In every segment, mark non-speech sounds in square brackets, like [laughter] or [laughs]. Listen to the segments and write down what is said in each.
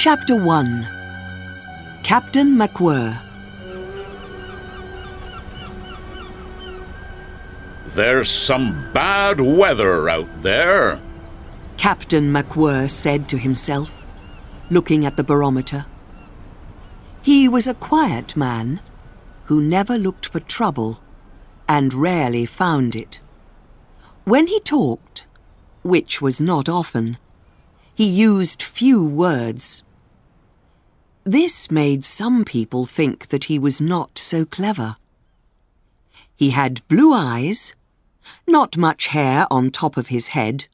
Chapter 1 Captain MacWhirr There's some bad weather out there. Captain MacWhirr said to himself, looking at the barometer. He was a quiet man who never looked for trouble and rarely found it. When he talked, which was not often, he used few words. This made some people think that he was not so clever. He had blue eyes, not much hair on top of his head,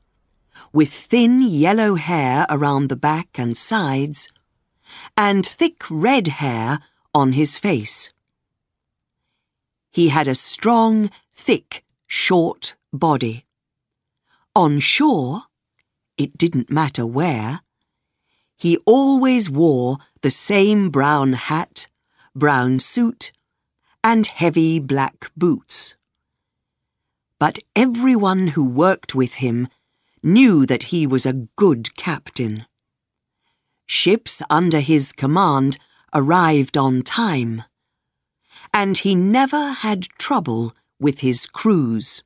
with thin yellow hair around the back and sides, and thick red hair on his face. He had a strong, thick, short body. On shore, it didn't matter where, he always wore the same brown hat, brown suit, and heavy black boots. But everyone who worked with him knew that he was a good captain. Ships under his command arrived on time, and he never had trouble with his crews.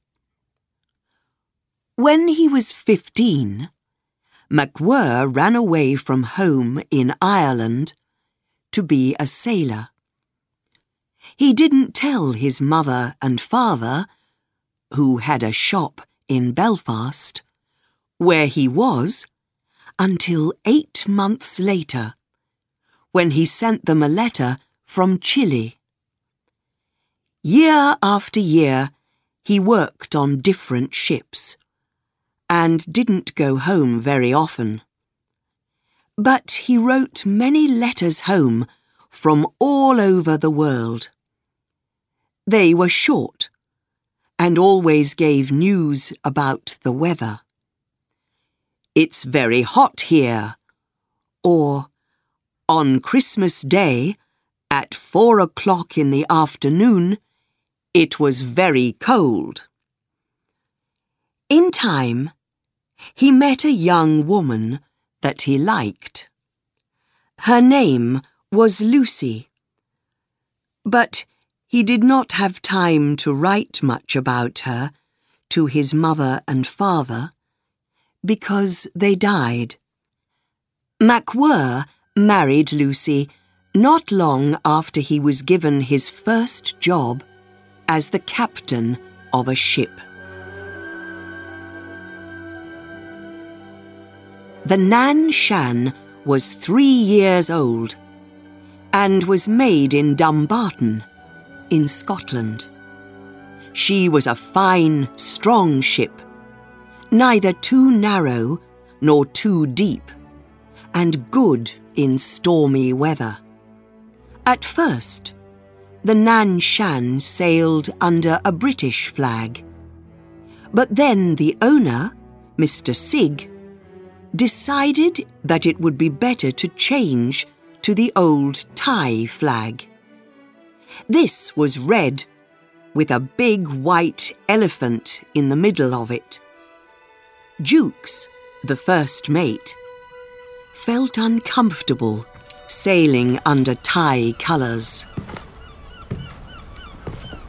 When he was fifteen, MacWhirr ran away from home in Ireland to be a sailor. He didn't tell his mother and father, who had a shop in Belfast, where he was until eight months later, when he sent them a letter from Chile. Year after year, he worked on different ships and didn't go home very often. But he wrote many letters home from all over the world. They were short and always gave news about the weather. It's very hot here, or on Christmas Day at four o'clock in the afternoon, it was very cold. In time, he met a young woman that he liked. Her name was Lucy. But he did not have time to write much about her to his mother and father because they died. MacWhirr married Lucy not long after he was given his first job as the captain of a ship. The Nan Shan was three years old and was made in Dumbarton, in Scotland. She was a fine, strong ship, neither too narrow nor too deep, and good in stormy weather. At first, the Nan Shan sailed under a British flag. But then the owner, Mr. Sigg, decided that it would be better to change to the old Thai flag. This was red, with a big white elephant in the middle of it. Jukes, the first mate, felt uncomfortable sailing under Thai colours.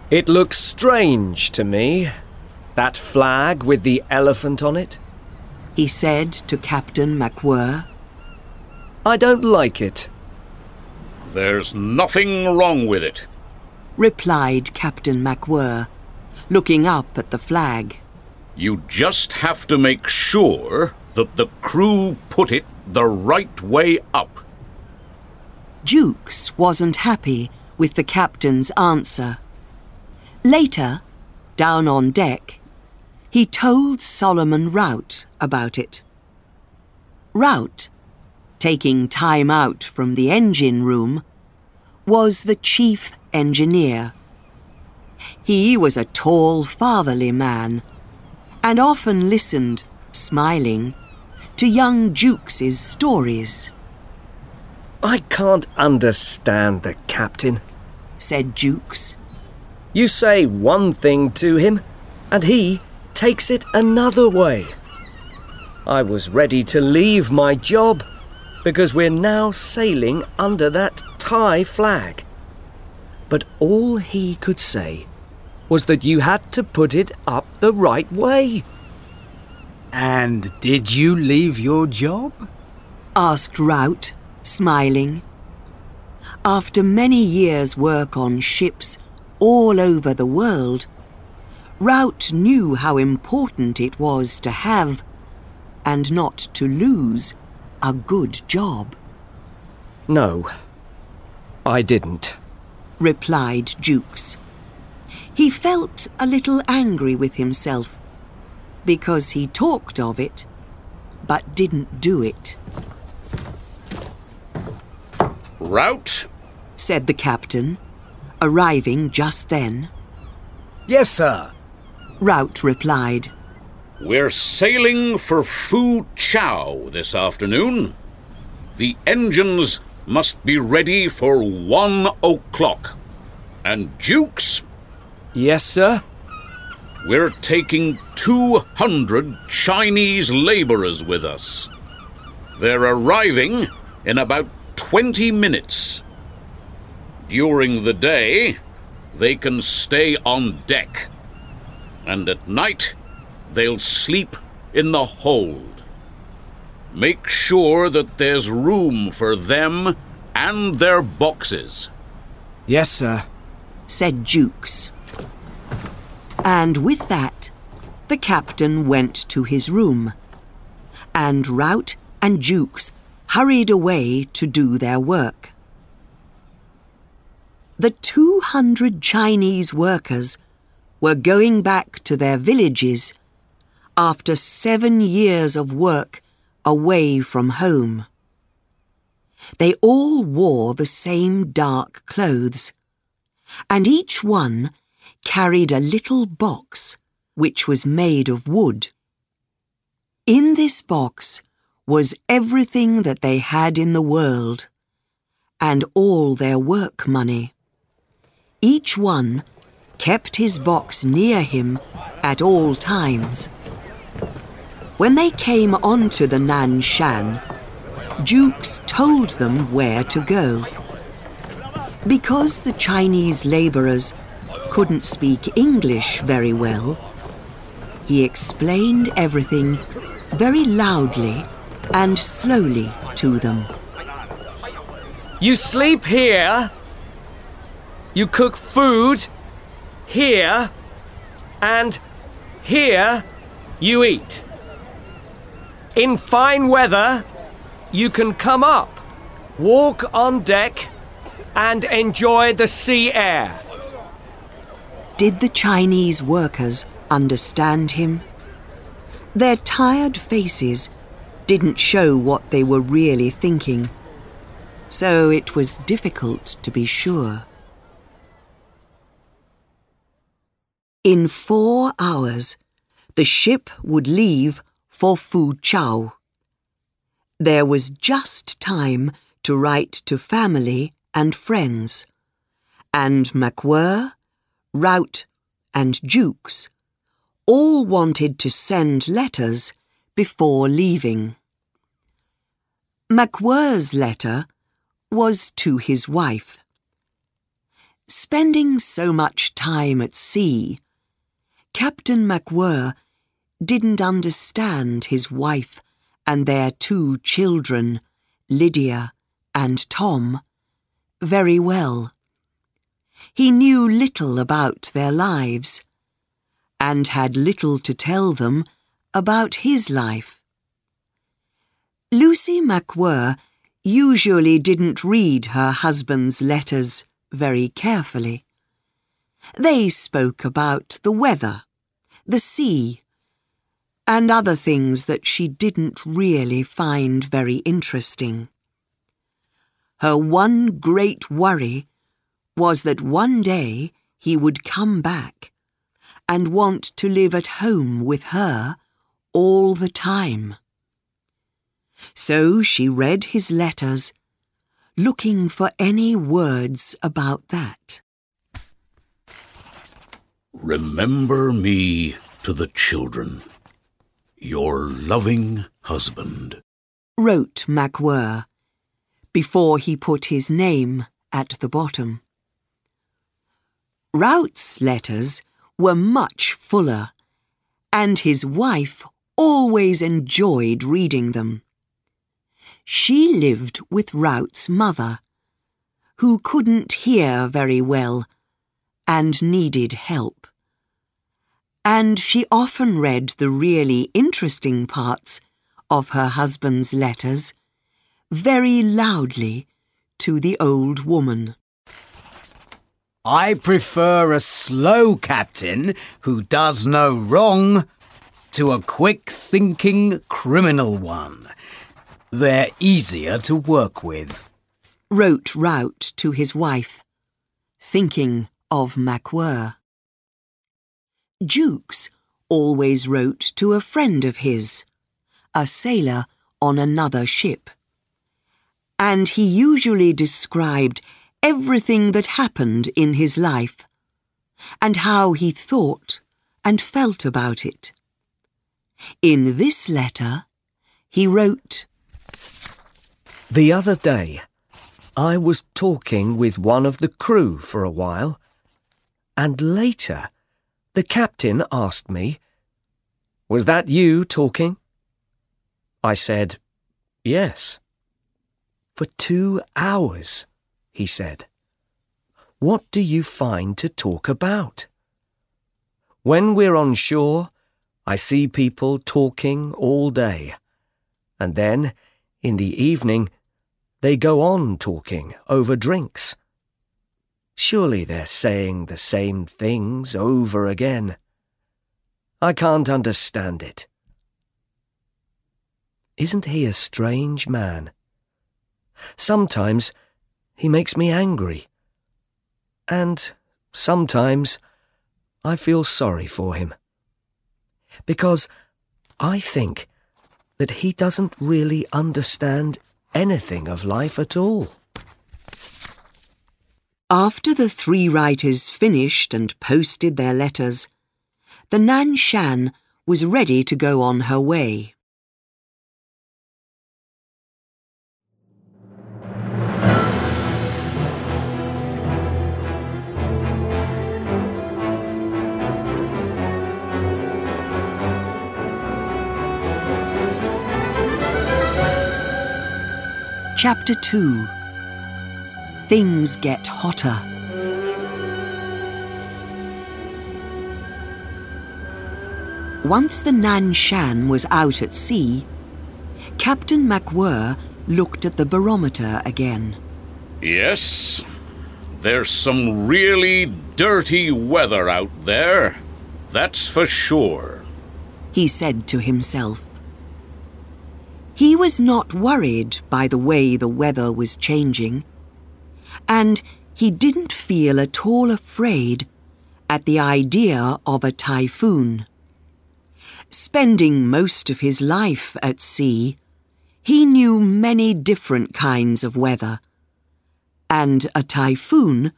It looks strange to me, that flag with the elephant on it he said to Captain MacWhirr. I don't like it. There's nothing wrong with it, replied Captain MacWhirr, looking up at the flag. You just have to make sure that the crew put it the right way up. Jukes wasn't happy with the captain's answer. Later, down on deck, he told Solomon Rout about it. Rout, taking time out from the engine room, was the chief engineer. He was a tall, fatherly man, and often listened, smiling, to young Jukes's stories. I can't understand the captain, said Jukes. You say one thing to him, and he takes it another way. I was ready to leave my job, because we're now sailing under that Thai flag. But all he could say was that you had to put it up the right way. And did you leave your job? asked Rout, smiling. After many years' work on ships all over the world, Rout knew how important it was to have, and not to lose, a good job, No, I didn't. replied Jukes. He felt a little angry with himself because he talked of it but didn't do it, Rout, said the captain, arriving just then. Yes, sir. Rout replied, we're sailing for Fu Chao this afternoon. The engines must be ready for one o'clock. And Jukes, Yes, sir? we're taking 200 Chinese laborers with us. They're arriving in about 20 minutes. During the day, they can stay on deck. And at night, they'll sleep in the hold. Make sure that there's room for them and their boxes. Yes, sir. said Jukes. And with that, the captain went to his room, and Rout and Jukes hurried away to do their work. The 200 Chinese workers were going back to their villages after seven years of work away from home. They all wore the same dark clothes, and each one carried a little box which was made of wood. In this box was everything that they had in the world, and all their work money. Each one kept his box near him at all times. When they came onto the Nan Shan, Jukes told them where to go. Because the Chinese labourers couldn't speak English very well, he explained everything very loudly and slowly to them. You sleep here. You cook food here. And here you eat. In fine weather, you can come up, walk on deck, and enjoy the sea air. Did the Chinese workers understand him? Their tired faces didn't show what they were really thinking, so it was difficult to be sure. In four hours, the ship would leave for Fu Chao. There was just time to write to family and friends, and MacWhirr, Rout, and Jukes all wanted to send letters before leaving. MacWhirr's letter was to his wife. Spending so much time at sea, Captain MacWhirr didn't understand his wife and their two children, Lydia and Tom, very well. He knew little about their lives and had little to tell them about his life. Lucy MacWhirr usually didn't read her husband's letters very carefully. They spoke about the weather, the sea, and other things that she didn't really find very interesting. Her one great worry was that one day he would come back and want to live at home with her all the time. So she read his letters, looking for any words about that. Remember me to the children, your loving husband. Wrote MacWhirr before he put his name at the bottom. Rout's letters were much fuller, and his wife always enjoyed reading them. She lived with Rout's mother, who couldn't hear very well and needed help. And she often read the really interesting parts of her husband's letters very loudly to the old woman. I prefer a slow captain who does no wrong to a quick thinking criminal one. They're easier to work with. Wrote Rout to his wife, thinking of MacWhirr. Jukes always wrote to a friend of his, a sailor on another ship. And he usually described everything that happened in his life and how he thought and felt about it. In this letter, he wrote, The other day, I was talking with one of the crew for a while, and later, the captain asked me, Was that you talking? I said, Yes. For two hours, he said. What do you find to talk about? When we're on shore, I see people talking all day, and then, in the evening, they go on talking over drinks. Surely they're saying the same things over again. I can't understand it. Isn't he a strange man? Sometimes he makes me angry. And sometimes I feel sorry for him. Because I think that he doesn't really understand anything of life at all. After the three writers finished and posted their letters, the Nan Shan was ready to go on her way. Chapter 2 Things Get Hotter. Once the Nan Shan was out at sea, Captain MacWhirr looked at the barometer again. Yes, there's some really dirty weather out there. That's for sure. He said to himself. He was not worried by the way the weather was changing, and he didn't feel at all afraid at the idea of a typhoon. Spending most of his life at sea, he knew many different kinds of weather, and a typhoon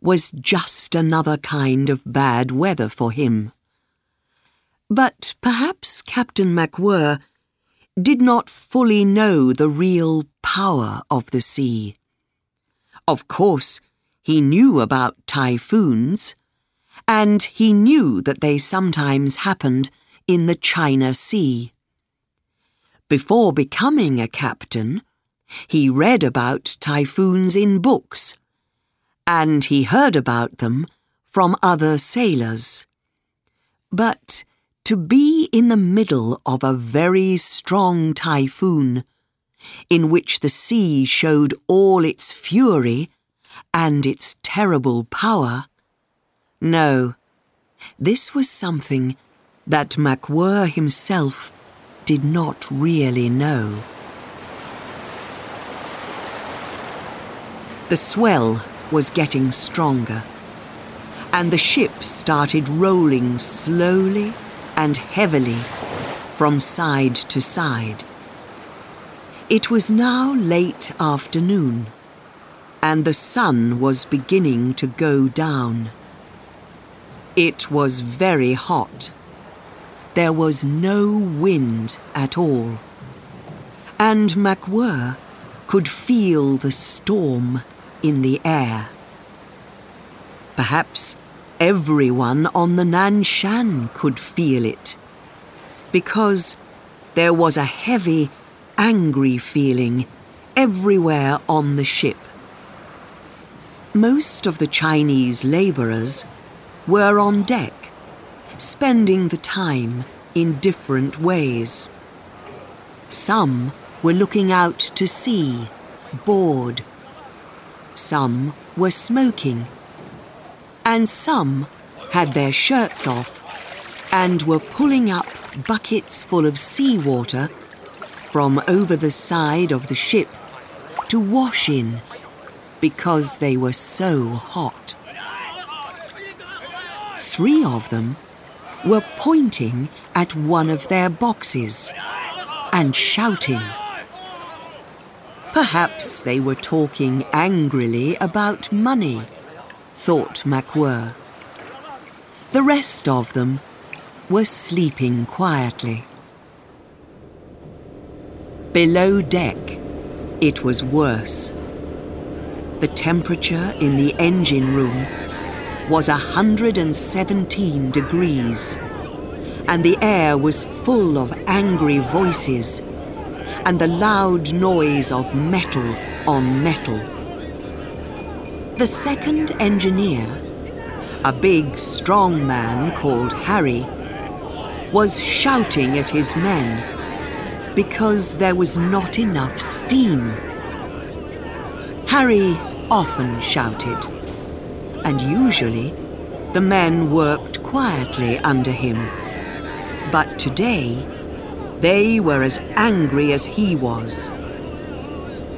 was just another kind of bad weather for him. But perhaps Captain MacWhirr did not fully know the real power of the sea. Of course, he knew about typhoons, and he knew that they sometimes happened in the China Sea. Before becoming a captain, he read about typhoons in books, and he heard about them from other sailors. But to be in the middle of a very strong typhoon, in which the sea showed all its fury and its terrible power, no, this was something that MacWhirr himself did not really know. The swell was getting stronger, and the ship started rolling slowly and heavily from side to side. It was now late afternoon, and the sun was beginning to go down. It was very hot there was no wind at all. And MacWhirr could feel the storm in the air. Perhaps everyone on the Nan Shan could feel it, because there was a heavy, angry feeling everywhere on the ship. Most of the Chinese labourers were on deck, spending the time in different ways. Some were looking out to sea, bored. Some were smoking. And some had their shirts off and were pulling up buckets full of seawater from over the side of the ship to wash in because they were so hot. Three of them were pointing at one of their boxes and shouting. Perhaps they were talking angrily about money, thought MacWhirr. The rest of them were sleeping quietly. Below deck, it was worse. The temperature in the engine room was 117 degrees, and the air was full of angry voices and the loud noise of metal on metal. The second engineer, a big, strong man called Harry, was shouting at his men because there was not enough steam. Harry often shouted, and usually the men worked quietly under him. But today, they were as angry as he was.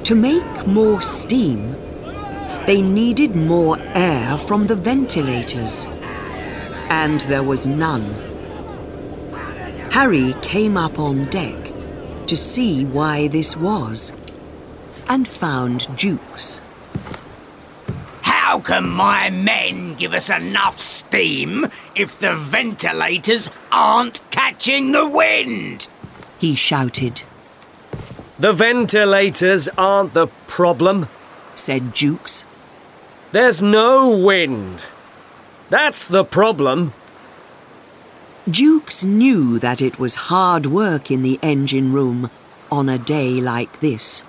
To make more steam, they needed more air from the ventilators, and there was none. Harry came up on deck to see why this was, and found Jukes. How can my men give us enough steam if the ventilators aren't catching the wind? He shouted, The ventilators aren't the problem. said Jukes. There's no wind. That's the problem. Jukes knew that it was hard work in the engine room on a day like this,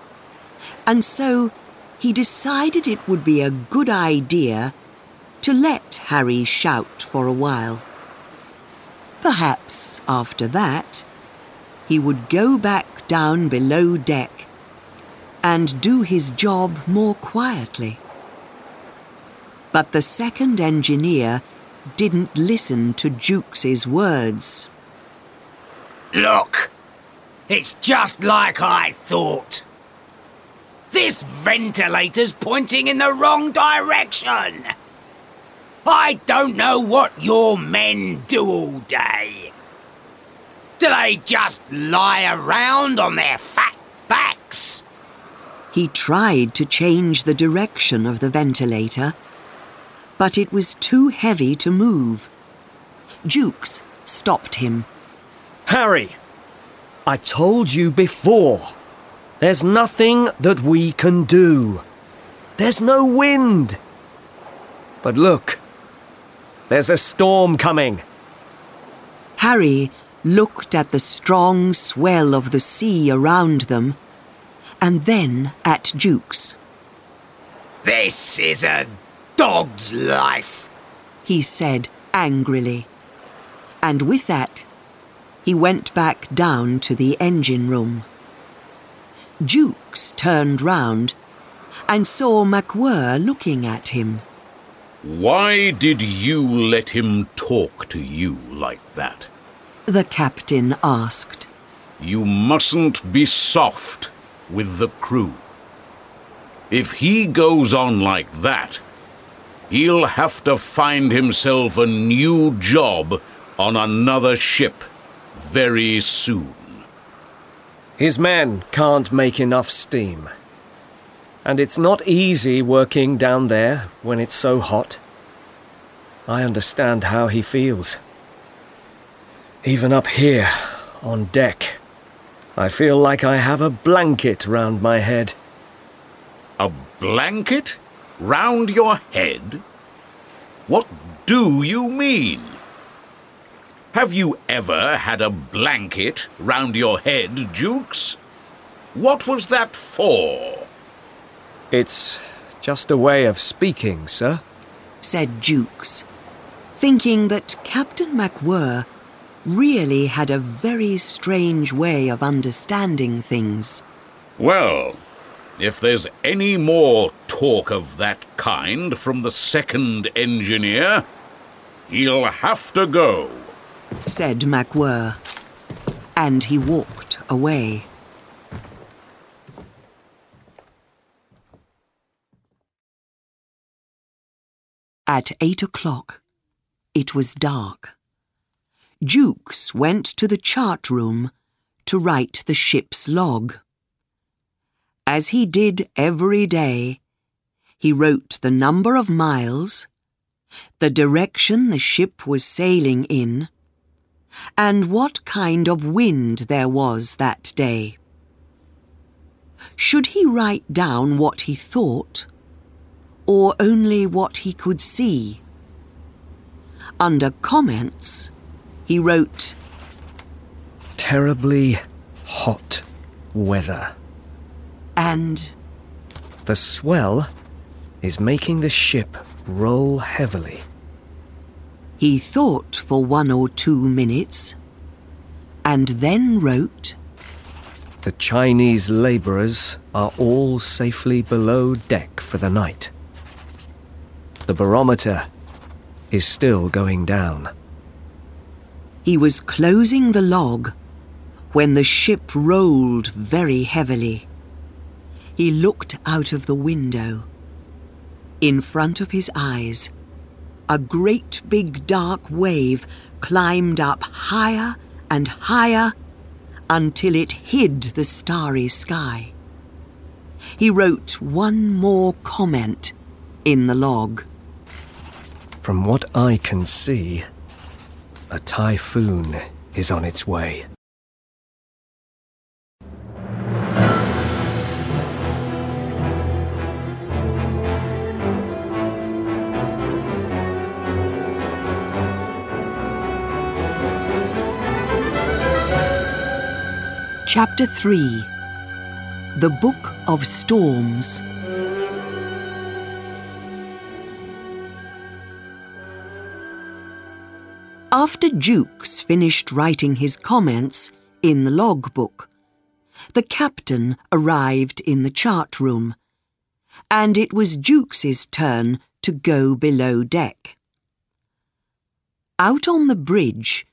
and so he decided it would be a good idea to let Harry shout for a while. Perhaps after that, he would go back down below deck and do his job more quietly. But the second engineer didn't listen to Jukes's words. Look, it's just like I thought. This ventilator's pointing in the wrong direction. I don't know what your men do all day. Do they just lie around on their fat backs? He tried to change the direction of the ventilator, but it was too heavy to move. Jukes stopped him. Harry, I told you before. There's nothing that we can do. There's no wind. But look, there's a storm coming. Harry looked at the strong swell of the sea around them, and then at Jukes. This is a dog's life. He said angrily. And with that, he went back down to the engine room. Jukes turned round and saw MacWhirr looking at him. Why did you let him talk to you like that? The captain asked. You mustn't be soft with the crew. If he goes on like that, he'll have to find himself a new job on another ship very soon. His men can't make enough steam. And it's not easy working down there when it's so hot. I understand how he feels. Even up here, on deck, I feel like I have a blanket round my head. A blanket round your head? What do you mean? Have you ever had a blanket round your head, Jukes? What was that for? It's just a way of speaking, sir. said Jukes, thinking that Captain MacWhirr really had a very strange way of understanding things. Well, if there's any more talk of that kind from the second engineer, he'll have to go. said MacWhirr, and he walked away. At eight o'clock, it was dark. Jukes went to the chart room to write the ship's log. As he did every day, he wrote the number of miles, the direction the ship was sailing in, and what kind of wind there was that day. Should he write down what he thought, or only what he could see? Under comments, he wrote, Terribly hot weather. And The swell is making the ship roll heavily. he thought for one or two minutes, and then wrote, The Chinese labourers are all safely below deck for the night. The barometer is still going down. He was closing the log when the ship rolled very heavily. He looked out of the window. In front of his eyes, a great big dark wave climbed up higher and higher until it hid the starry sky. He wrote one more comment in the log. From what I can see, a typhoon is on its way. Chapter 3 The Book of Storms. After Jukes finished writing his comments in the logbook, the captain arrived in the chart room, and it was Jukes's turn to go below deck. Out on the bridge,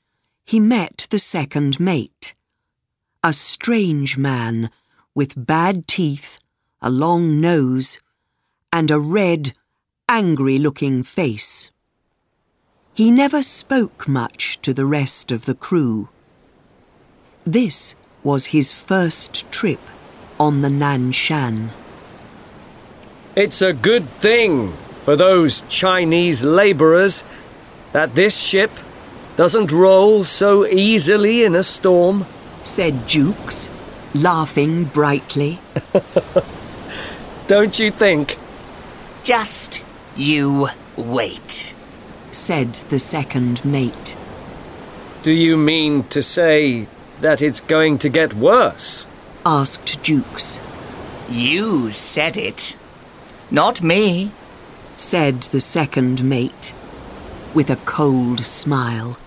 he met the second mate a strange man with bad teeth, a long nose, and a red, angry looking face. He never spoke much to the rest of the crew. This was his first trip on the Nan Shan. It's a good thing for those Chinese labourers that this ship doesn't roll so easily in a storm. Said Jukes, laughing brightly. Don't you think? Just you wait. said the second mate. Do you mean to say that it's going to get worse? asked Jukes. You said it. Not me. said the second mate, with a cold smile.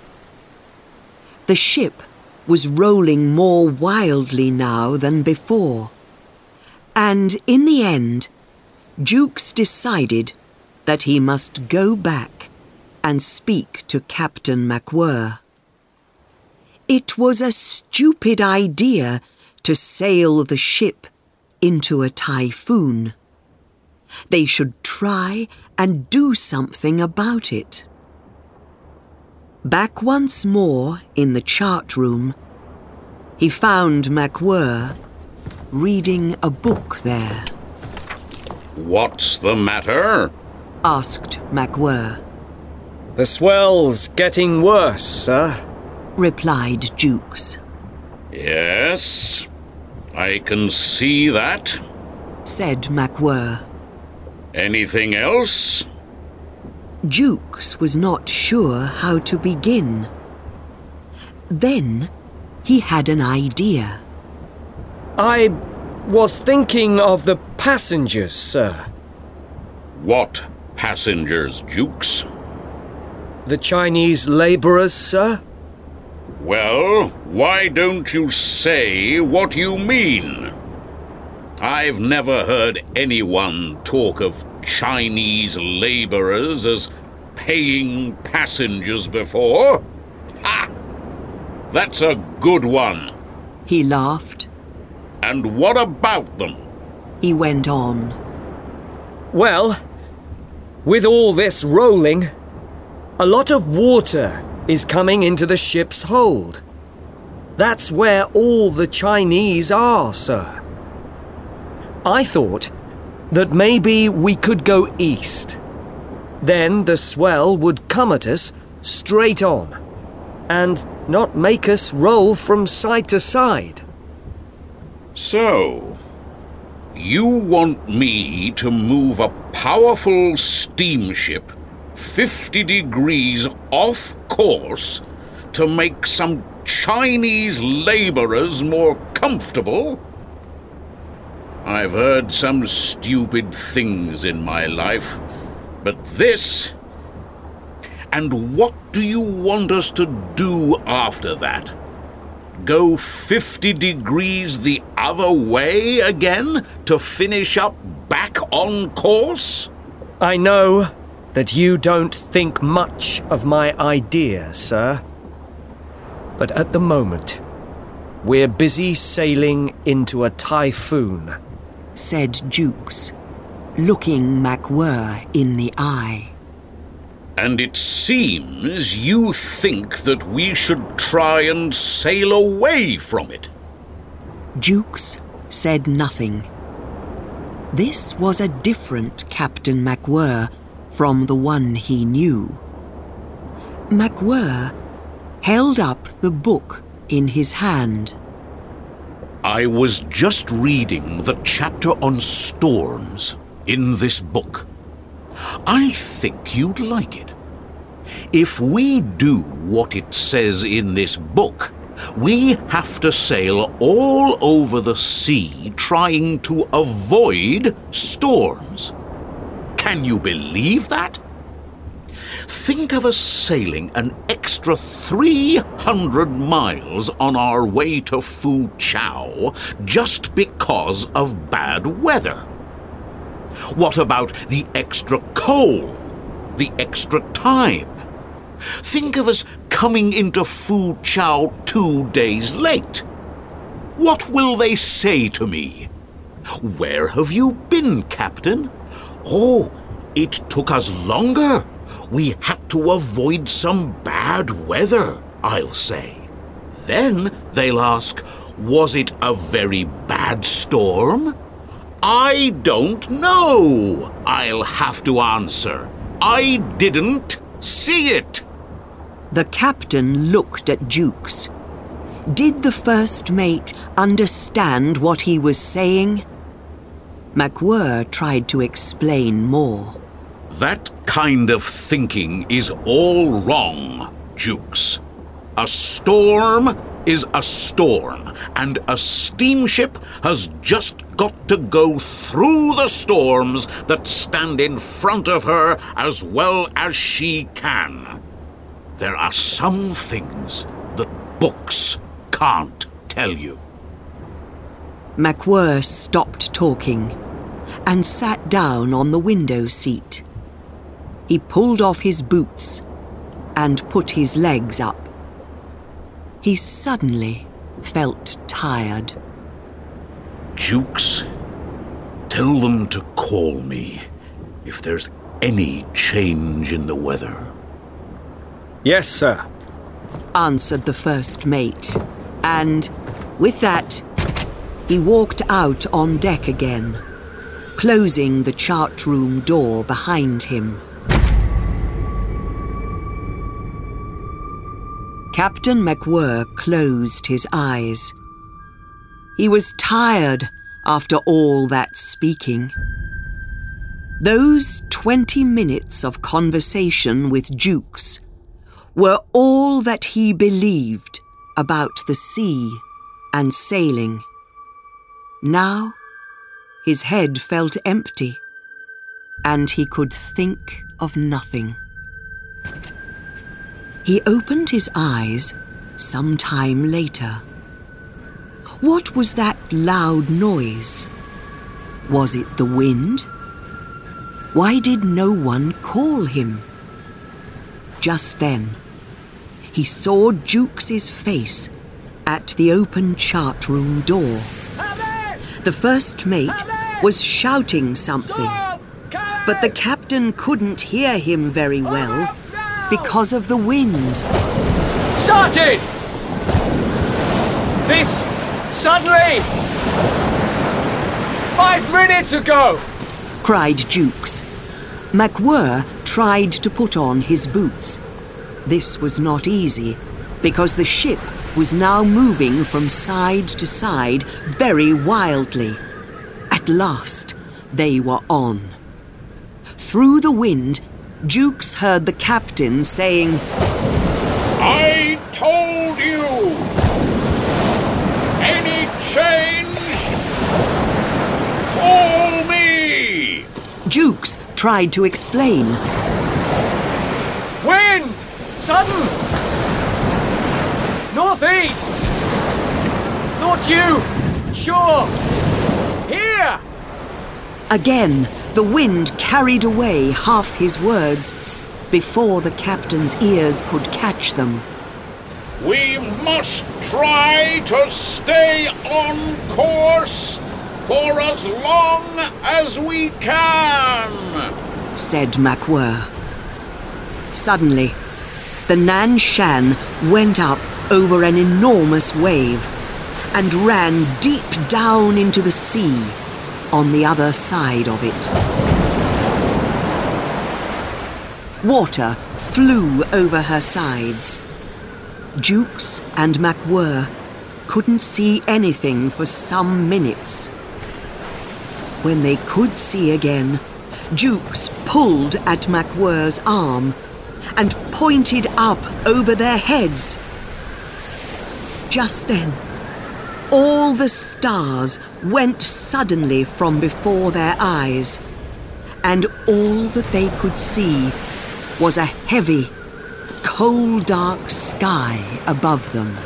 The ship was rolling more wildly now than before, and in the end, Jukes decided that he must go back and speak to Captain MacWhirr. It was a stupid idea to sail the ship into a typhoon. They should try and do something about it. Back once more in the chart room, he found MacWhirr reading a book there. What's the matter? Asked MacWhirr, The swell's getting worse, sir. replied Jukes. Yes, I can see that. said MacWhirr. Anything else? Jukes was not sure how to begin. Then he had an idea. I was thinking of the passengers, sir. What passengers, Jukes? The Chinese labourers, sir? Well, why don't you say what you mean? I've never heard anyone talk of Chinese labourers as paying passengers before. Ha! That's a good one. He laughed. And what about them? He went on. Well, with all this rolling, a lot of water is coming into the ship's hold. That's where all the Chinese are, sir. I thought that maybe we could go east. Then the swell would come at us straight on and not make us roll from side to side. So, you want me to move a powerful steamship 50 degrees off course to make some Chinese labourers more comfortable? I've heard some stupid things in my life, but this. And what do you want us to do after that? Go 50 degrees the other way again to finish up back on course? I know that you don't think much of my idea, sir. But at the moment, we're busy sailing into a typhoon. Said Jukes, looking MacWhirr in the eye. And it seems you think that we should try and sail away from it. Jukes said nothing. This was a different Captain MacWhirr from the one he knew. MacWhirr held up the book in his hand. I was just reading the chapter on storms in this book. I think you'd like it. If we do what it says in this book, we have to sail all over the sea trying to avoid storms. Can you believe that? Think of us sailing an extra 300 miles on our way to Fu Chao just because of bad weather. What about the extra coal? The extra time? Think of us coming into Fu Chao two days late. What will they say to me? Where have you been, Captain? Oh, it took us longer. We had to avoid some bad weather, I'll say. Then they'll ask, was it a very bad storm? I don't know, I'll have to answer. I didn't see it. The captain looked at Jukes. Did the first mate understand what he was saying? MacWhirr tried to explain more. That kind of thinking is all wrong, Jukes. A storm is a storm, and a steamship has just got to go through the storms that stand in front of her as well as she can. There are some things that books can't tell you. MacWhirr stopped talking and sat down on the window seat. He pulled off his boots and put his legs up. He suddenly felt tired. Jukes, tell them to call me if there's any change in the weather. Yes, sir. answered the first mate. And with that, he walked out on deck again, closing the chart room door behind him. Captain MacWhirr closed his eyes. He was tired after all that speaking. Those 20 minutes of conversation with Jukes were all that he believed about the sea and sailing. Now, his head felt empty, and he could think of nothing. He opened his eyes some time later. What was that loud noise? Was it the wind? Why did no one call him? Just then, he saw Jukes's face at the open chart room door. The first mate was shouting something, but the captain couldn't hear him very well because of the wind. Started! This suddenly! Five minutes ago! cried Jukes. MacWhirr tried to put on his boots. This was not easy, because the ship was now moving from side to side very wildly. At last, they were on. Through the wind, Jukes heard the captain saying, I told you! Any change? Call me! Jukes tried to explain. Wind! Sudden! Northeast! Thought you... Sure! Here! Again, the wind carried away half his words before the captain's ears could catch them. We must try to stay on course for as long as we can, said MacWhirr. Suddenly, the Nan Shan went up over an enormous wave and ran deep down into the sea on the other side of it. Water flew over her sides. Jukes and MacWhirr couldn't see anything for some minutes. When they could see again, Jukes pulled at MacWhirr's arm and pointed up over their heads. Just then, all the stars went suddenly from before their eyes, and all that they could see was a heavy, coal dark sky above them.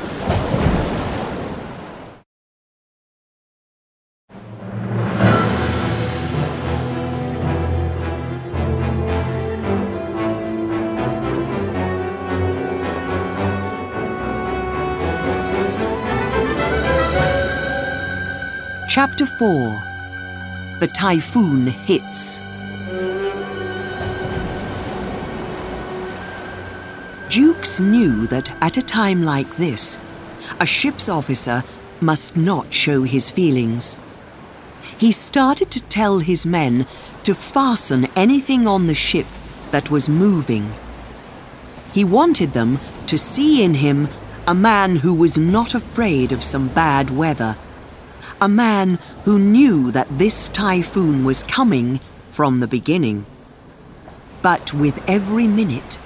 Chapter 4 The Typhoon Hits. Jukes knew that at a time like this, a ship's officer must not show his feelings. He started to tell his men to fasten anything on the ship that was moving. He wanted them to see in him a man who was not afraid of some bad weather a man who knew that this typhoon was coming from the beginning. But with every minute,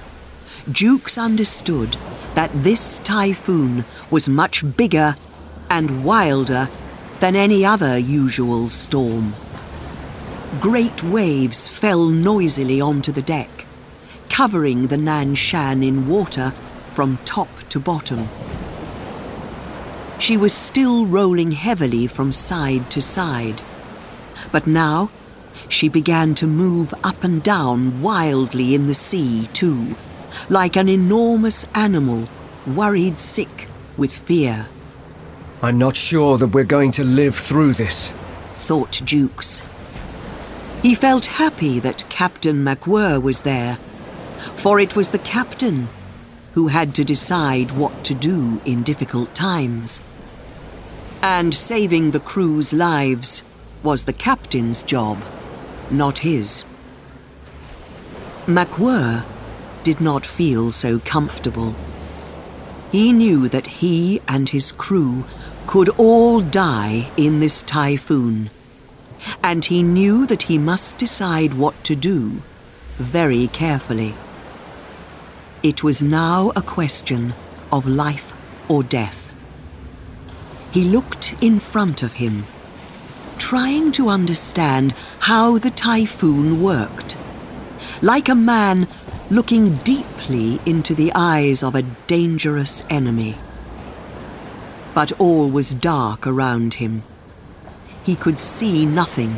Jukes understood that this typhoon was much bigger and wilder than any other usual storm. Great waves fell noisily onto the deck, covering the Nan Shan in water from top to bottom. She was still rolling heavily from side to side. But now she began to move up and down wildly in the sea, too, like an enormous animal worried sick with fear. I'm not sure that we're going to live through this, thought Jukes. He felt happy that Captain MacWhirr was there, for it was the captain who had to decide what to do in difficult times. And saving the crew's lives was the captain's job, not his. MacWhirr did not feel so comfortable. He knew that he and his crew could all die in this typhoon, and he knew that he must decide what to do very carefully. It was now a question of life or death. He looked in front of him, trying to understand how the typhoon worked, like a man looking deeply into the eyes of a dangerous enemy. But all was dark around him. He could see nothing,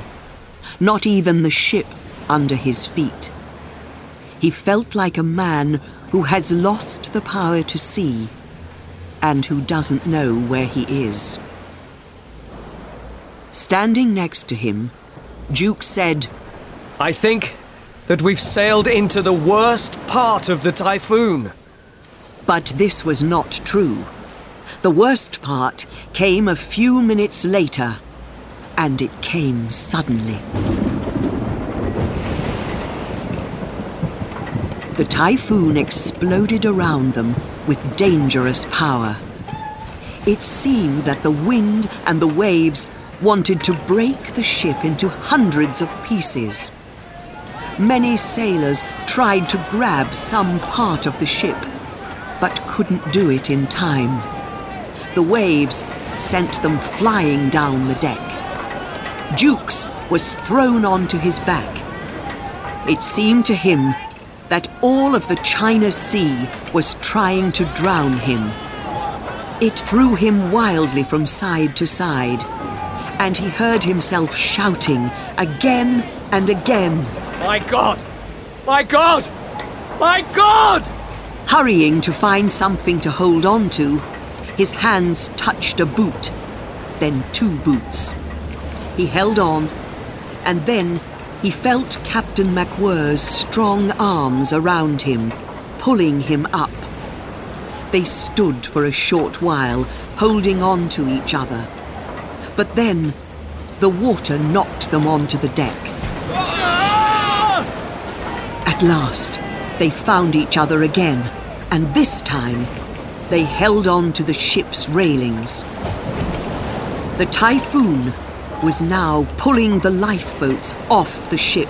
not even the ship under his feet. He felt like a man who has lost the power to see and who doesn't know where he is. Standing next to him, Jukes said, I think that we've sailed into the worst part of the typhoon. But this was not true. The worst part came a few minutes later, and it came suddenly. The typhoon exploded around them with dangerous power. It seemed that the wind and the waves wanted to break the ship into hundreds of pieces. Many sailors tried to grab some part of the ship, but couldn't do it in time. The waves sent them flying down the deck. Jukes was thrown onto his back. It seemed to him that all of the China Sea was trying to drown him. It threw him wildly from side to side, and he heard himself shouting again and again. My God! My God! My God! Hurrying to find something to hold on to, his hands touched a boot, then two boots. He held on, and then he felt Captain MacWhirr's strong arms around him, pulling him up. They stood for a short while, holding on to each other. But then, the water knocked them onto the deck. At last, they found each other again, and this time, they held on to the ship's railings. The typhoon was now pulling the lifeboats off the ship.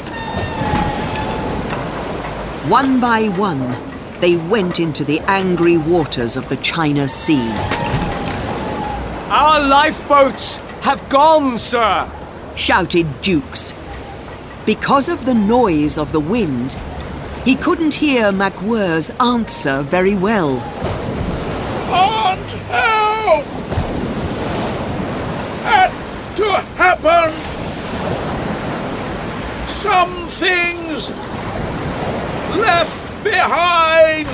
One by one, they went into the angry waters of the China Sea. Our lifeboats have gone, sir! shouted Jukes. Because of the noise of the wind, he couldn't hear MacWhirr's answer very well. Can't help! Had to happen! Some things left behind!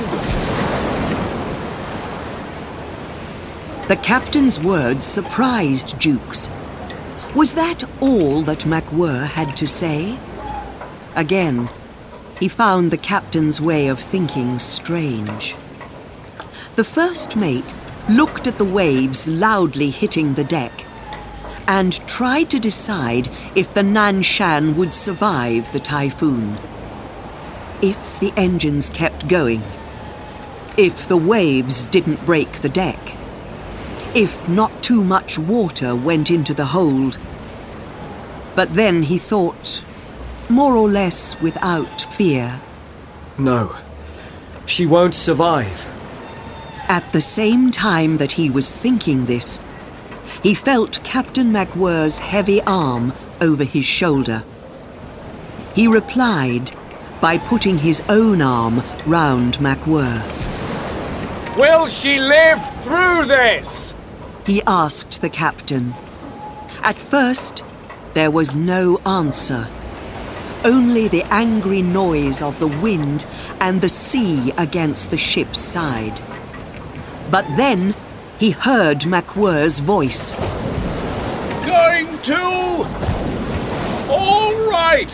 The captain's words surprised Jukes. Was that all that MacWhirr had to say? Again, he found the captain's way of thinking strange. The first mate looked at the waves loudly hitting the deck and tried to decide if the Nan Shan would survive the typhoon. If the engines kept going. If the waves didn't break the deck. If not too much water went into the hold. But then he thought, more or less without fear, No, she won't survive. At the same time that he was thinking this, he felt Captain MacWhirr's heavy arm over his shoulder. He replied by putting his own arm round MacWhirr. Will she live through this? He asked the captain. At first, there was no answer. Only the angry noise of the wind and the sea against the ship's side. But then he heard MacWhirr's voice. Going to? All right!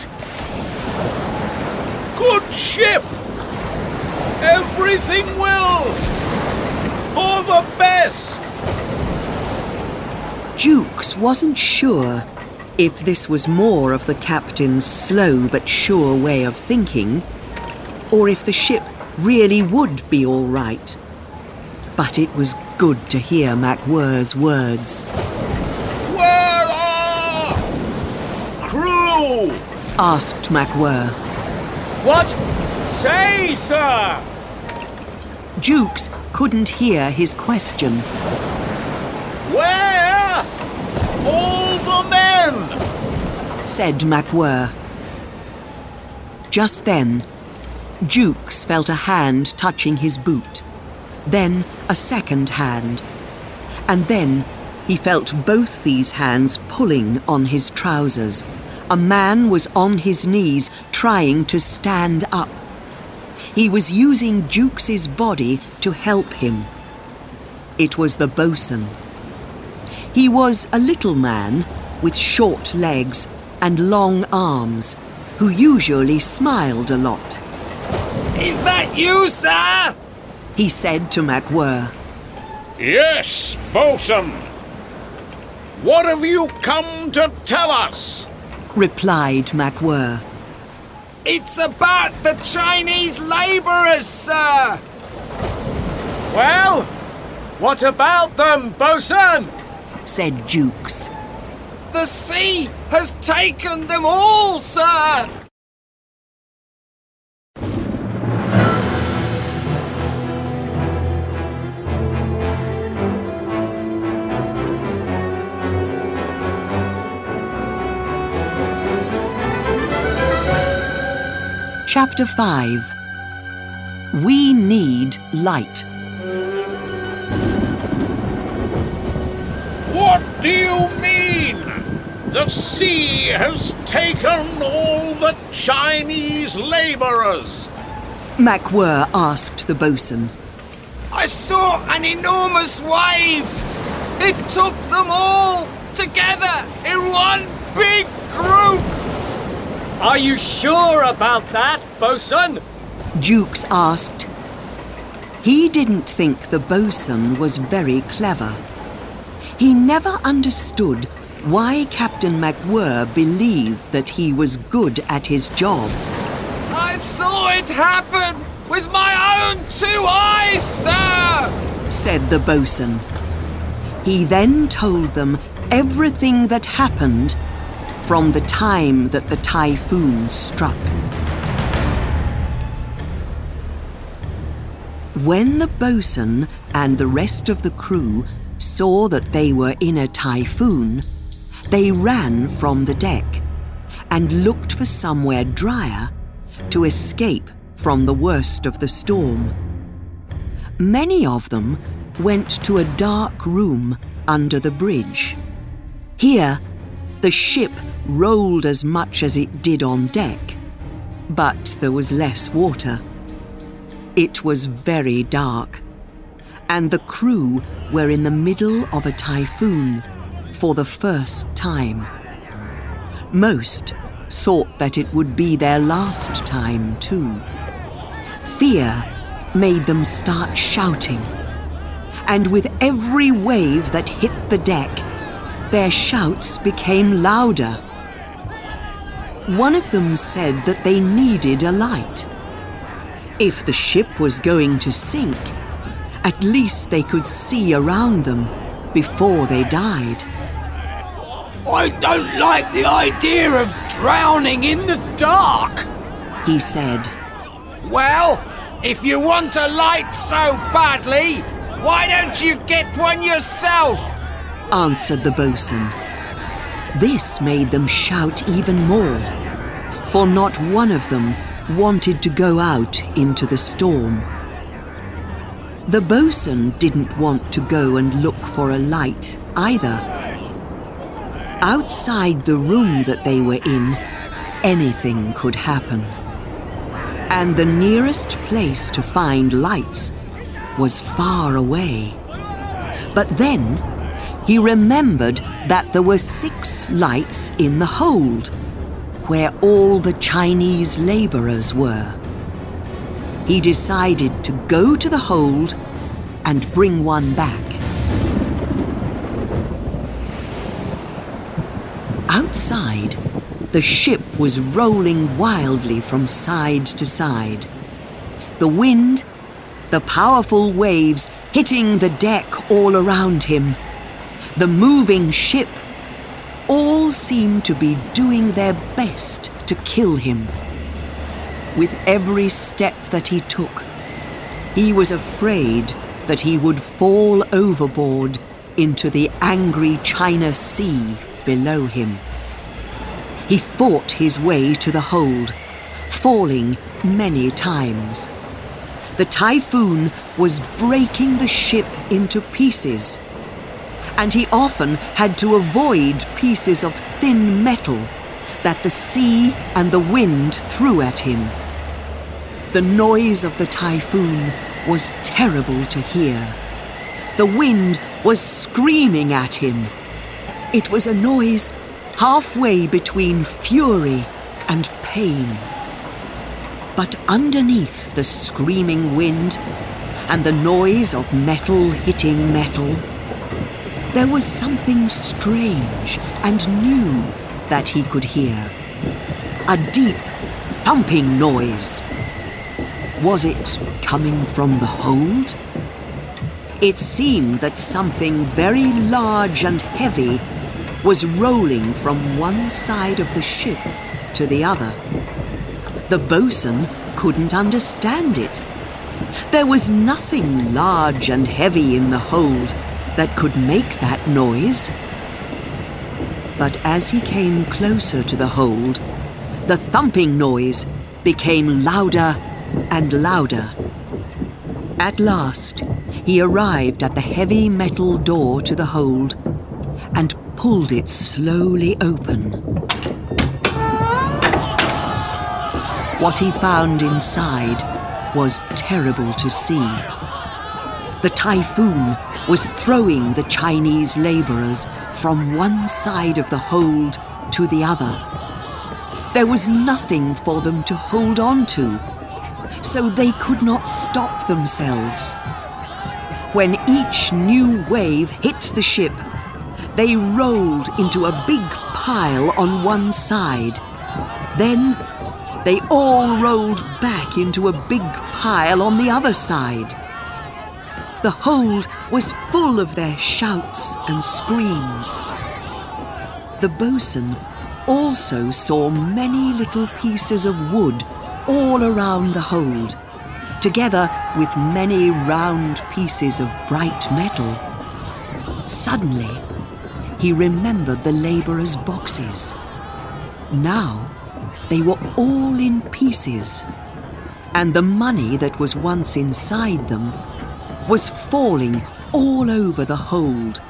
Good ship! Everything will! For the best! Jukes wasn't sure if this was more of the captain's slow but sure way of thinking, or if the ship really would be all right. But it was good to hear MacWhirr's words. Where are crew? Asked MacWhirr. What? Say, sir! Jukes couldn't hear his question. Where all the men? said MacWhirr. Just then, Jukes felt a hand touching his boot, then a second hand, and then he felt both these hands pulling on his trousers. A man was on his knees trying to stand up. He was using Jukes's body to help him. It was the bosun. He was a little man with short legs and long arms, who usually smiled a lot. Is that you, sir? He said to MacWhirr. Yes, bosun. What have you come to tell us? replied MacWhirr. It's about the Chinese labourers, sir. Well, what about them, bosun? said Jukes. The sea has taken them all, sir. Chapter 5 We Need Light. What do you mean? The sea has taken all the Chinese laborers. MacWhirr asked the bosun. I saw an enormous wave. It took them all together in one big group. Are you sure about that, bosun? Jukes asked. He didn't think the bosun was very clever. He never understood why Captain MacWhirr believed that he was good at his job. I saw it happen with my own two eyes, sir. said the bosun. He then told them everything that happened from the time that the typhoon struck. When the bosun and the rest of the crew saw that they were in a typhoon, they ran from the deck and looked for somewhere drier to escape from the worst of the storm. Many of them went to a dark room under the bridge. Here, the ship rolled as much as it did on deck, but there was less water. It was very dark, and the crew were in the middle of a typhoon for the first time. Most thought that it would be their last time, too. Fear made them start shouting, and with every wave that hit the deck, their shouts became louder. One of them said that they needed a light. If the ship was going to sink, at least they could see around them before they died. I don't like the idea of drowning in the dark. He said, Well, if you want a light so badly, why don't you get one yourself? Answered the boatswain. This made them shout even more, for not one of them wanted to go out into the storm. The boatswain didn't want to go and look for a light either. Outside the room that they were in, anything could happen. And the nearest place to find lights was far away. But then he remembered that there were six lights in the hold, where all the Chinese laborers were. He decided to go to the hold and bring one back. Outside, the ship was rolling wildly from side to side. The wind, the powerful waves, hitting the deck all around him, the moving ship, all seemed to be doing their best to kill him. With every step that he took, he was afraid that he would fall overboard into the angry China Sea below him. He fought his way to the hold, falling many times. The typhoon was breaking the ship into pieces, and he often had to avoid pieces of thin metal that the sea and the wind threw at him. The noise of the typhoon was terrible to hear. The wind was screaming at him. It was a noise halfway between fury and pain. But underneath the screaming wind and the noise of metal hitting metal, there was something strange and new that he could hear. A deep, thumping noise. Was it coming from the hold? It seemed that something very large and heavy was rolling from one side of the ship to the other. The bosun couldn't understand it. There was nothing large and heavy in the hold that could make that noise. But as he came closer to the hold, the thumping noise became louder and louder. At last, he arrived at the heavy metal door to the hold and pulled it slowly open. What he found inside was terrible to see. The typhoon was throwing the Chinese laborers from one side of the hold to the other. There was nothing for them to hold on to, so they could not stop themselves. When each new wave hit the ship, they rolled into a big pile on one side. Then they all rolled back into a big pile on the other side. The hold was full of their shouts and screams. The bosun also saw many little pieces of wood all around the hold, together with many round pieces of bright metal. Suddenly, he remembered the labourers' boxes. Now, they were all in pieces, and the money that was once inside them was falling all over the hold.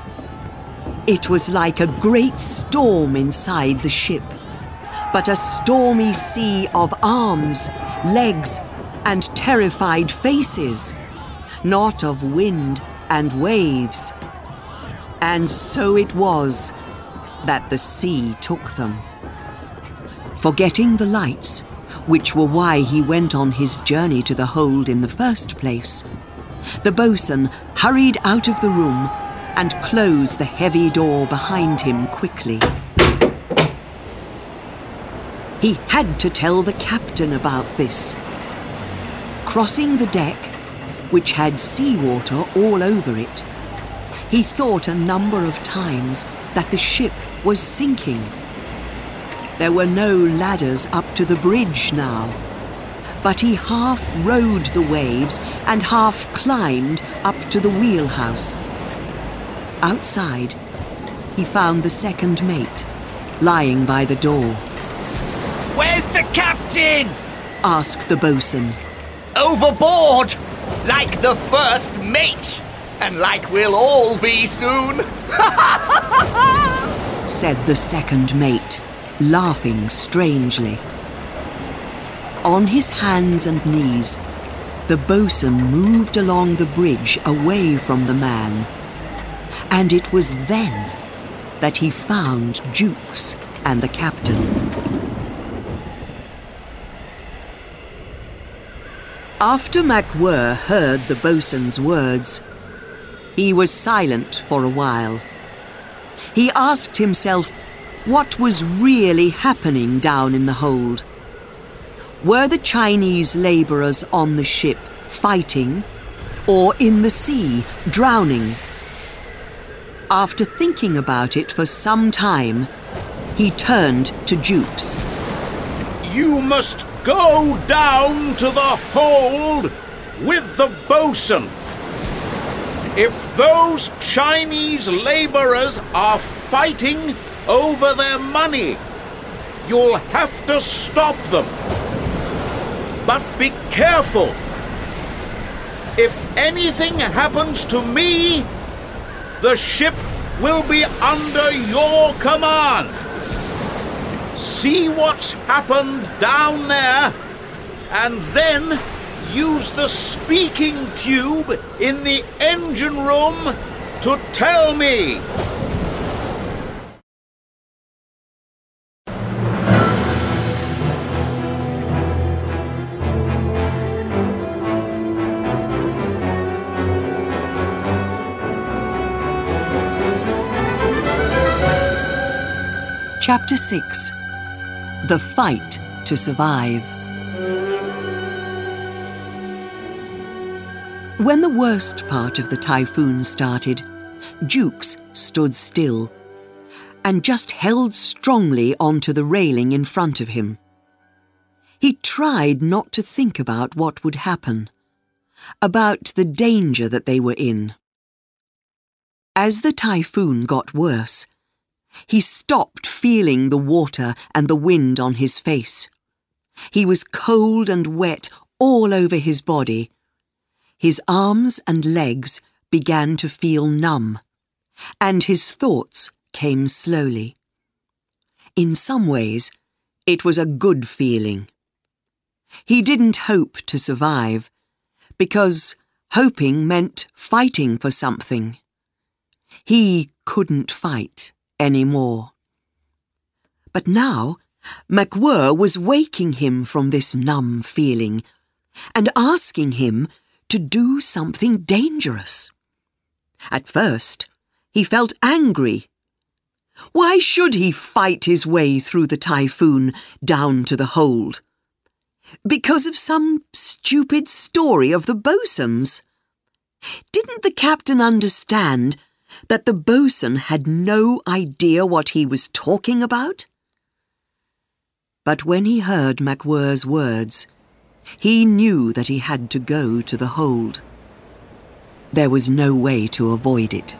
It was like a great storm inside the ship, but a stormy sea of arms, legs, and terrified faces, not of wind and waves. And so it was that the sea took them. Forgetting the lights, which were why he went on his journey to the hold in the first place, the bosun hurried out of the room and closed the heavy door behind him quickly. He had to tell the captain about this. Crossing the deck, which had seawater all over it, he thought a number of times that the ship was sinking. There were no ladders up to the bridge now, but he half rode the waves and half climbed up to the wheelhouse. Outside, he found the second mate lying by the door. Where's the captain? Asked the bosun. Overboard! Like the first mate! And like we'll all be soon! [laughs] said the second mate, laughing strangely. On his hands and knees, the bosun moved along the bridge away from the man. And it was then that he found Jukes and the captain. After MacWhirr heard the bosun's words, he was silent for a while. He asked himself what was really happening down in the hold. Were the Chinese labourers on the ship fighting, or in the sea, drowning. After thinking about it for some time, he turned to Jukes. You must go down to the hold with the bosun. If those Chinese laborers are fighting over their money, you'll have to stop them. But be careful. If anything happens to me, the ship will be under your command. See what's happened down there, and then use the speaking tube in the engine room to tell me. Chapter 6 The Fight to Survive. When the worst part of the typhoon started, Jukes stood still and just held strongly onto the railing in front of him. He tried not to think about what would happen, about the danger that they were in. As the typhoon got worse, he stopped feeling the water and the wind on his face. He was cold and wet all over his body. His arms and legs began to feel numb, and his thoughts came slowly. In some ways, it was a good feeling. He didn't hope to survive, because hoping meant fighting for something. He couldn't fight anymore. But now, MacWhirr was waking him from this numb feeling and asking him to do something dangerous. At first, he felt angry. Why should he fight his way through the typhoon down to the hold? Because of some stupid story of the bosun's? Didn't the captain understand that the bosun had no idea what he was talking about? But when he heard MacWhirr's words, he knew that he had to go to the hold. There was no way to avoid it.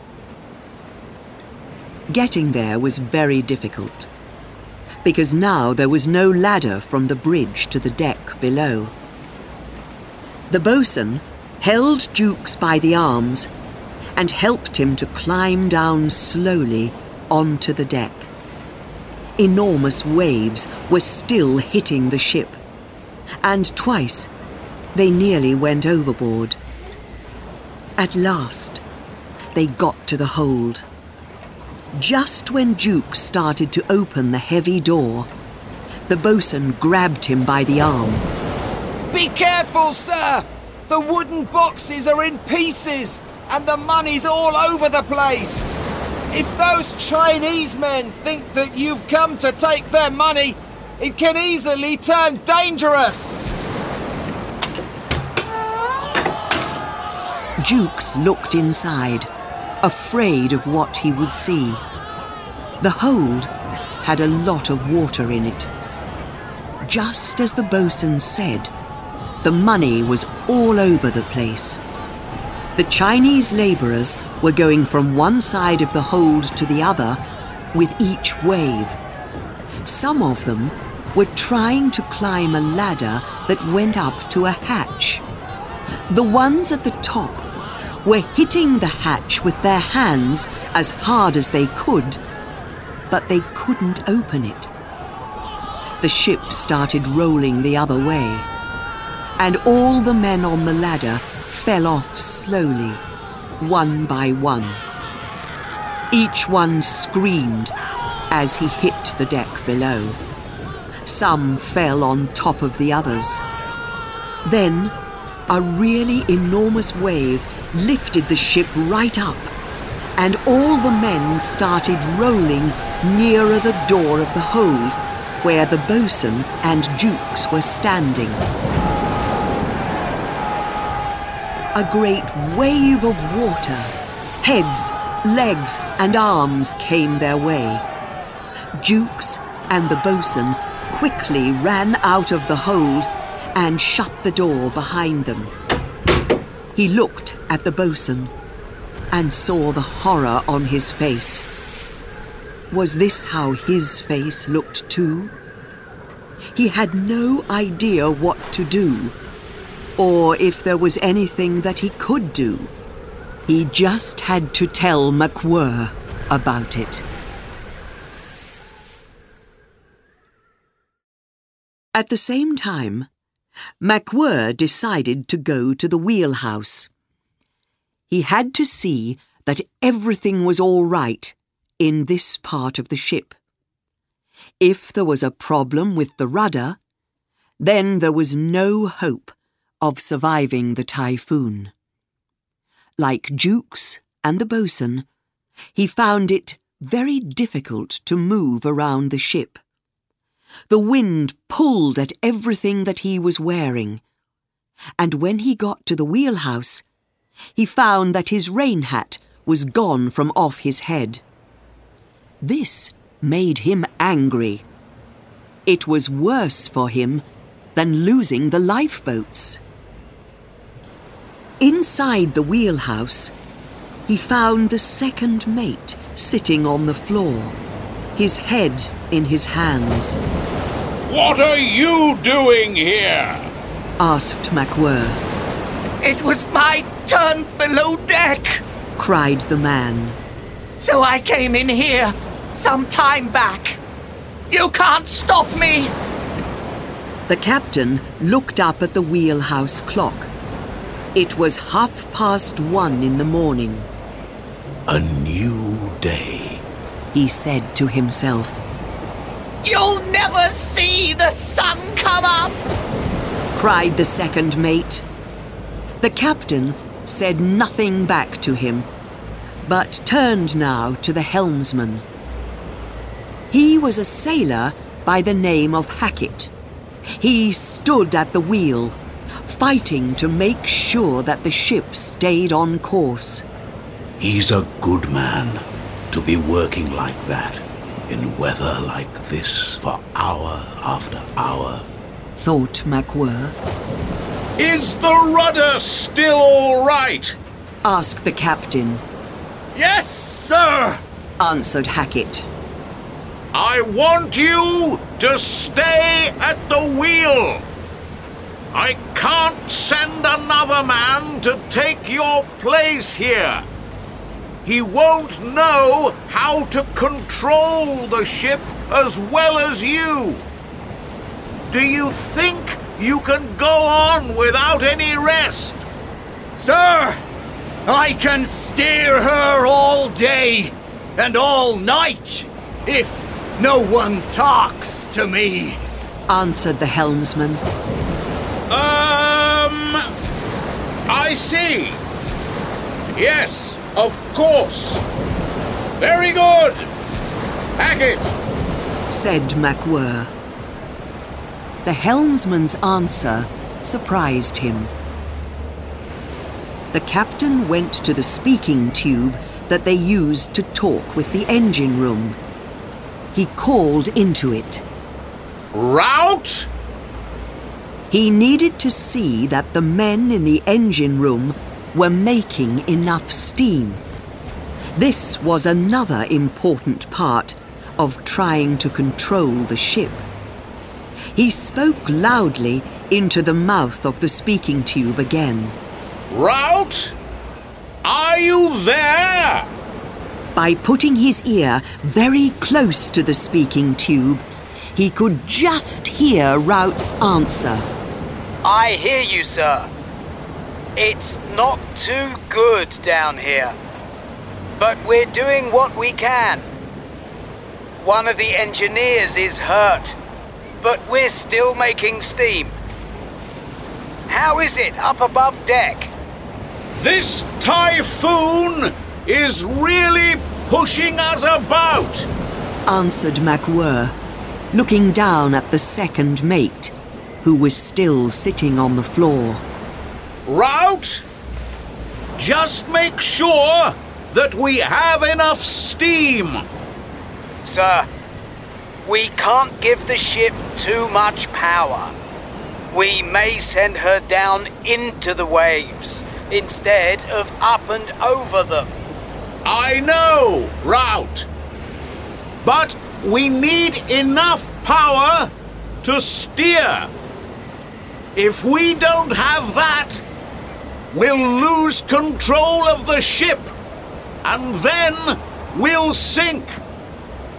Getting there was very difficult, because now there was no ladder from the bridge to the deck below. The bosun held Jukes by the arms and helped him to climb down slowly onto the deck. Enormous waves were still hitting the ship, and twice they nearly went overboard. At last, they got to the hold. Just when Jukes started to open the heavy door, the bosun grabbed him by the arm. Be careful, sir! The wooden boxes are in pieces! And the money's all over the place. If those Chinese men think that you've come to take their money, it can easily turn dangerous. Jukes looked inside, afraid of what he would see. The hold had a lot of water in it. Just as the bosun said, the money was all over the place. The Chinese labourers were going from one side of the hold to the other with each wave. Some of them were trying to climb a ladder that went up to a hatch. The ones at the top were hitting the hatch with their hands as hard as they could, but they couldn't open it. The ship started rolling the other way, and all the men on the ladder fell off slowly, one by one. Each one screamed as he hit the deck below. Some fell on top of the others. Then, a really enormous wave lifted the ship right up, and all the men started rolling nearer the door of the hold, where the bosun and Jukes were standing. A great wave of water. Heads, legs, and arms came their way. Jukes and the boatswain quickly ran out of the hold and shut the door behind them. He looked at the boatswain and saw the horror on his face. Was this how his face looked too? He had no idea what to do, or if there was anything that he could do. He just had to tell MacWhirr about it. At the same time, MacWhirr decided to go to the wheelhouse. He had to see that everything was all right in this part of the ship. If there was a problem with the rudder, then there was no hope of surviving the typhoon. Like Jukes and the boatswain, he found it very difficult to move around the ship. The wind pulled at everything that he was wearing, and when he got to the wheelhouse, he found that his rain hat was gone from off his head. This made him angry. It was worse for him than losing the lifeboats. Inside the wheelhouse, he found the second mate sitting on the floor, his head in his hands. What are you doing here? asked MacWhirr. It was my turn below deck, cried the man. so I came in here some time back. You can't stop me. The captain looked up at the wheelhouse clock. It was half past one in the morning. A new day. He said to himself. You'll never see the sun come up. cried the second mate. The captain said nothing back to him, but turned now to the helmsman. He was a sailor by the name of Hackett. He stood at the wheel, fighting to make sure that the ship stayed on course. He's a good man to be working like that in weather like this for hour after hour. Thought MacWhirr. Is the rudder still all right? Asked the captain. Yes, sir. Answered Hackett. I want you to stay at the wheel. I can't send another man to take your place here. He won't know how to control the ship as well as you. Do you think you can go on without any rest? Sir, I can steer her all day and all night if no one talks to me. Answered the helmsman. Um, I see. Yes, of course. Very good. Hackett, Said MacWhirr. The helmsman's answer surprised him. The captain went to the speaking tube that they used to talk with the engine room. He called into it. Rout. He needed to see that the men in the engine room were making enough steam. This was another important part of trying to control the ship. He spoke loudly into the mouth of the speaking tube again. Rout? Are you there? By putting his ear very close to the speaking tube, he could just hear Rout's answer. I hear you, sir. It's not too good down here. But we're doing what we can. One of the engineers is hurt, but we're still making steam. How is it up above deck? This typhoon is really pushing us about. answered MacWhirr, looking down at the second mate, who was still sitting on the floor. Rout? Just make sure that we have enough steam. Sir, we can't give the ship too much power. We may send her down into the waves instead of up and over them. I know, Rout. But we need enough power to steer. If we don't have that, we'll lose control of the ship. And then we'll sink.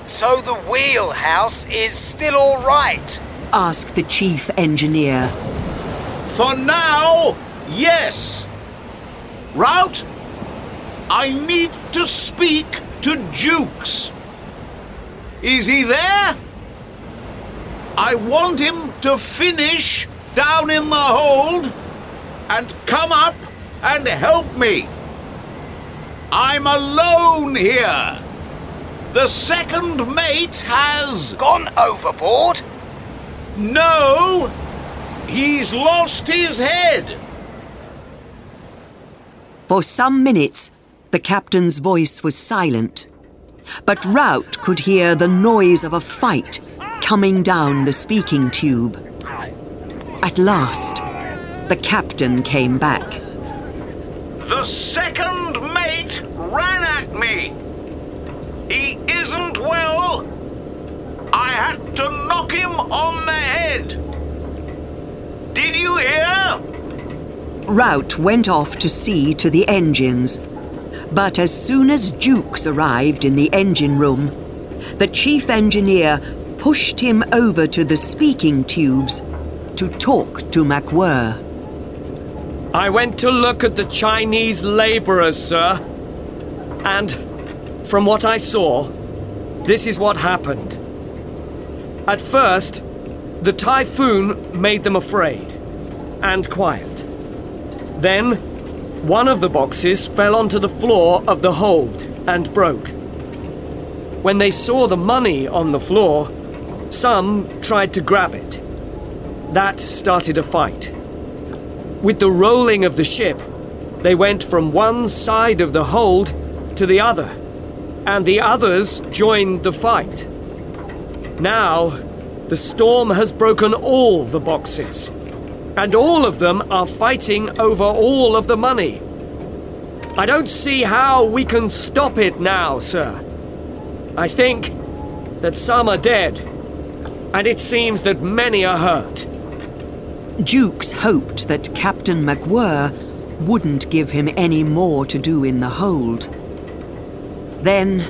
So the wheelhouse is still all right? asked the chief engineer. For now, yes. Rout, I need to speak to Jukes. Is he there? I want him to finish down in the hold and come up and help me. I'm alone here. The second mate has. Gone overboard? No! He's lost his head! For some minutes, the captain's voice was silent. But Rout could hear the noise of a fight coming down the speaking tube. At last, the captain came back. The second mate ran at me. He isn't well. I had to knock him on the head. Did you hear? Rout went off to see to the engines. But as soon as Jukes arrived in the engine room, the chief engineer pushed him over to the speaking tubes to talk to MacWhirr. I went to look at the Chinese laborers, sir. And from what I saw, this is what happened. At first, the typhoon made them afraid and quiet. Then, one of the boxes fell onto the floor of the hold and broke. When they saw the money on the floor, some tried to grab it. That started a fight. With the rolling of the ship, they went from one side of the hold to the other, and the others joined the fight. Now, the storm has broken all the boxes, and all of them are fighting over all of the money. I don't see how we can stop it now, sir. I think that some are dead, and it seems that many are hurt. Jukes hoped that Captain MacWhirr wouldn't give him any more to do in the hold. Then,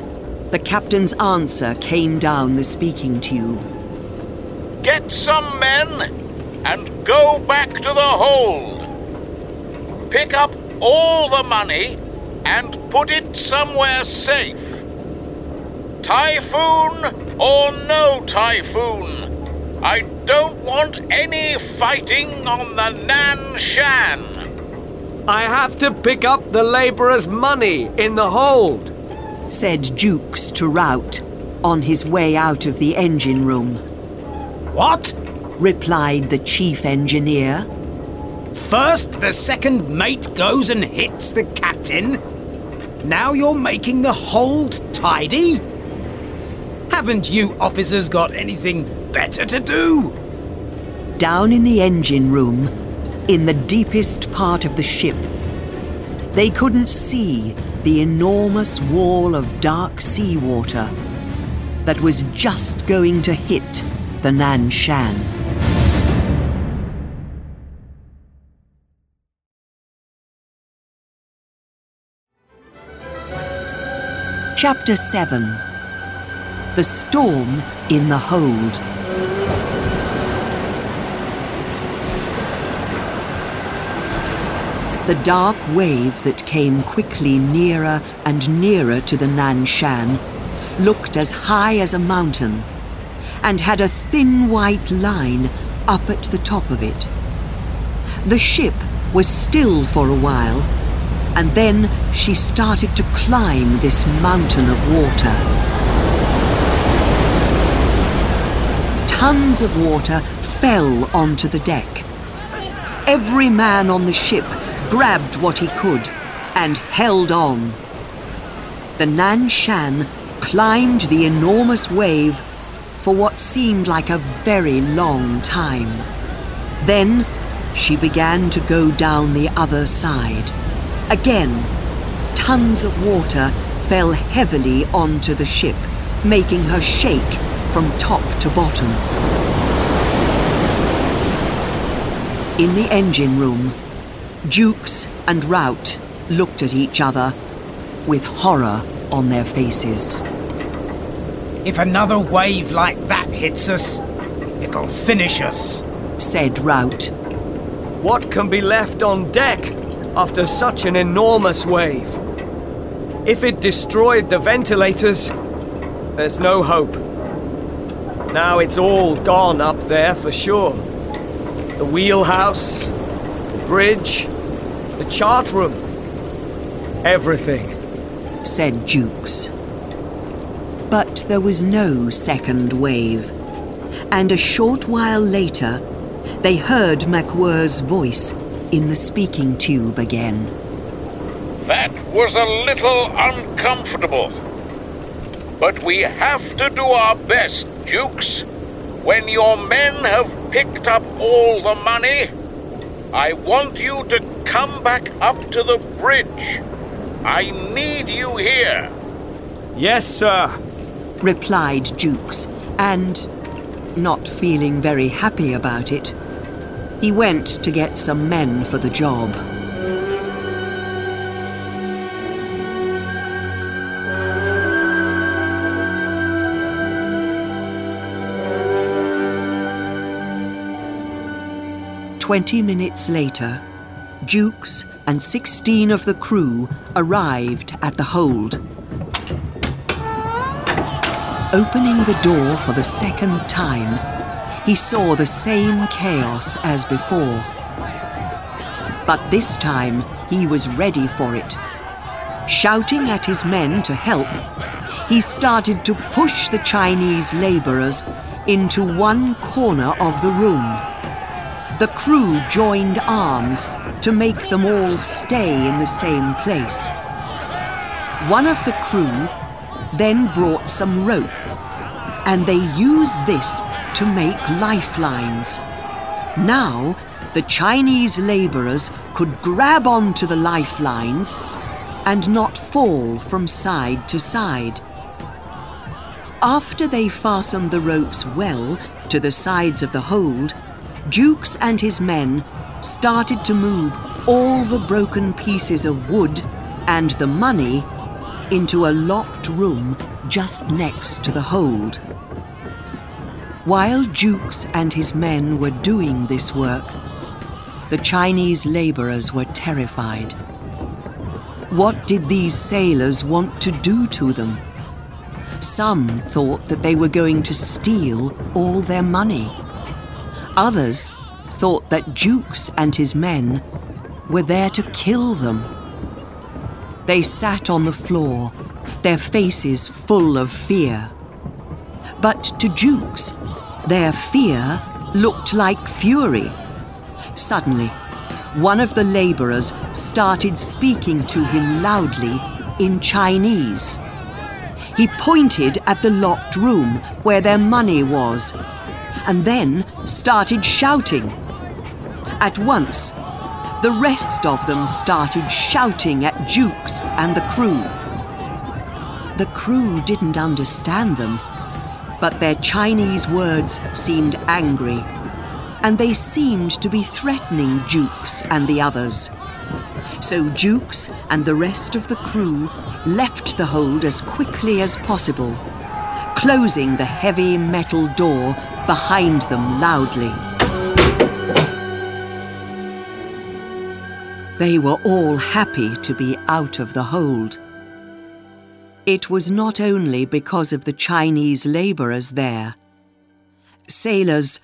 the captain's answer came down the speaking tube. Get some men and go back to the hold. Pick up all the money and put it somewhere safe. Typhoon or no typhoon, I don't want any fighting on the Nan Shan. I have to pick up the labourers' money in the hold, said Jukes to Rout on his way out of the engine room. What? replied the chief engineer. First, the second mate goes and hits the captain. Now you're making the hold tidy? Haven't you officers got anything better to do? Down in the engine room, in the deepest part of the ship, they couldn't see the enormous wall of dark seawater that was just going to hit the Nan Shan. Chapter 7 The Storm in the Hold. The dark wave that came quickly nearer and nearer to the Nan Shan looked as high as a mountain and had a thin white line up at the top of it. The ship was still for a while, and then she started to climb this mountain of water. Tons of water fell onto the deck. Every man on the ship grabbed what he could, and held on. The Nan Shan climbed the enormous wave for what seemed like a very long time. Then she began to go down the other side. Again, tons of water fell heavily onto the ship, making her shake from top to bottom. In the engine room, Jukes and Rout looked at each other with horror on their faces. If another wave like that hits us, it'll finish us, said Rout. What can be left on deck after such an enormous wave? If it destroyed the ventilators, there's no hope. Now it's all gone up there for sure. The wheelhouse, the bridge, the chart room, everything, said Jukes. But there was no second wave, and a short while later, they heard MacWhirr's voice in the speaking tube again. That was a little uncomfortable. But we have to do our best, Jukes. When your men have picked up all the money, I want you to come back up to the bridge. I need you here. Yes, sir, replied Jukes, and, not feeling very happy about it, he went to get some men for the job. Twenty minutes later, Jukes and sixteen of the crew arrived at the hold. Opening the door for the second time, he saw the same chaos as before. But this time, he was ready for it. Shouting at his men to help, he started to push the Chinese laborers into one corner of the room the crew joined arms to make them all stay in the same place. One of the crew then brought some rope, and they used this to make lifelines. Now, the Chinese laborers could grab onto the lifelines and not fall from side to side. After they fastened the ropes well to the sides of the hold, Jukes and his men started to move all the broken pieces of wood and the money into a locked room just next to the hold. While Jukes and his men were doing this work, the Chinese laborers were terrified. What did these sailors want to do to them? Some thought that they were going to steal all their money. Others thought that Jukes and his men were there to kill them. They sat on the floor, their faces full of fear. But to Jukes, their fear looked like fury. Suddenly, one of the laborers started speaking to him loudly in Chinese. He pointed at the locked room where their money was and then started shouting. At once, the rest of them started shouting at Jukes and the crew. The crew didn't understand them, but their Chinese words seemed angry, and they seemed to be threatening Jukes and the others. So Jukes and the rest of the crew left the hold as quickly as possible, closing the heavy metal door behind them loudly. They were all happy to be out of the hold. It was not only because of the Chinese laborers there. Sailors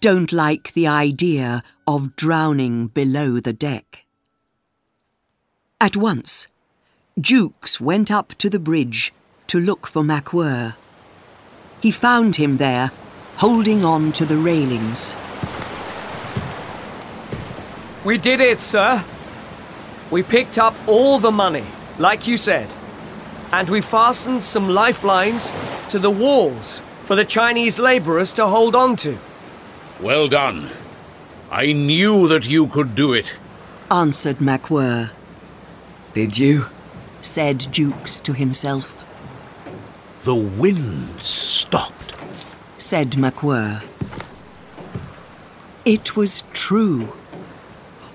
don't like the idea of drowning below the deck. At once, Jukes went up to the bridge to look for MacWhirr. He found him there holding on to the railings. We did it, sir. We picked up all the money, like you said, and we fastened some lifelines to the walls for the Chinese laborers to hold on to. Well done. I knew that you could do it. answered MacWhirr, Did you? said Jukes to himself, The wind stopped. Said MacWhirr. It was true.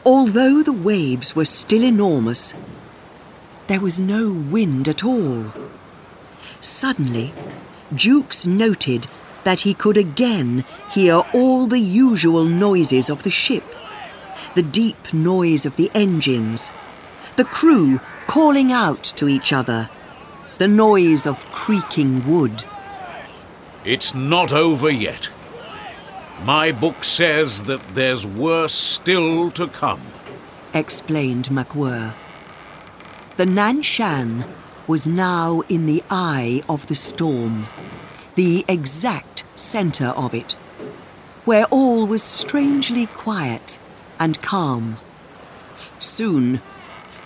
Although the waves were still enormous, there was no wind at all. Suddenly, Jukes noted that he could again hear all the usual noises of the ship the deep noise of the engines, the crew calling out to each other, the noise of creaking wood. It's not over yet. My book says that there's worse still to come. explained MacWhirr. The Nan Shan was now in the eye of the storm, the exact centre of it, where all was strangely quiet and calm. Soon,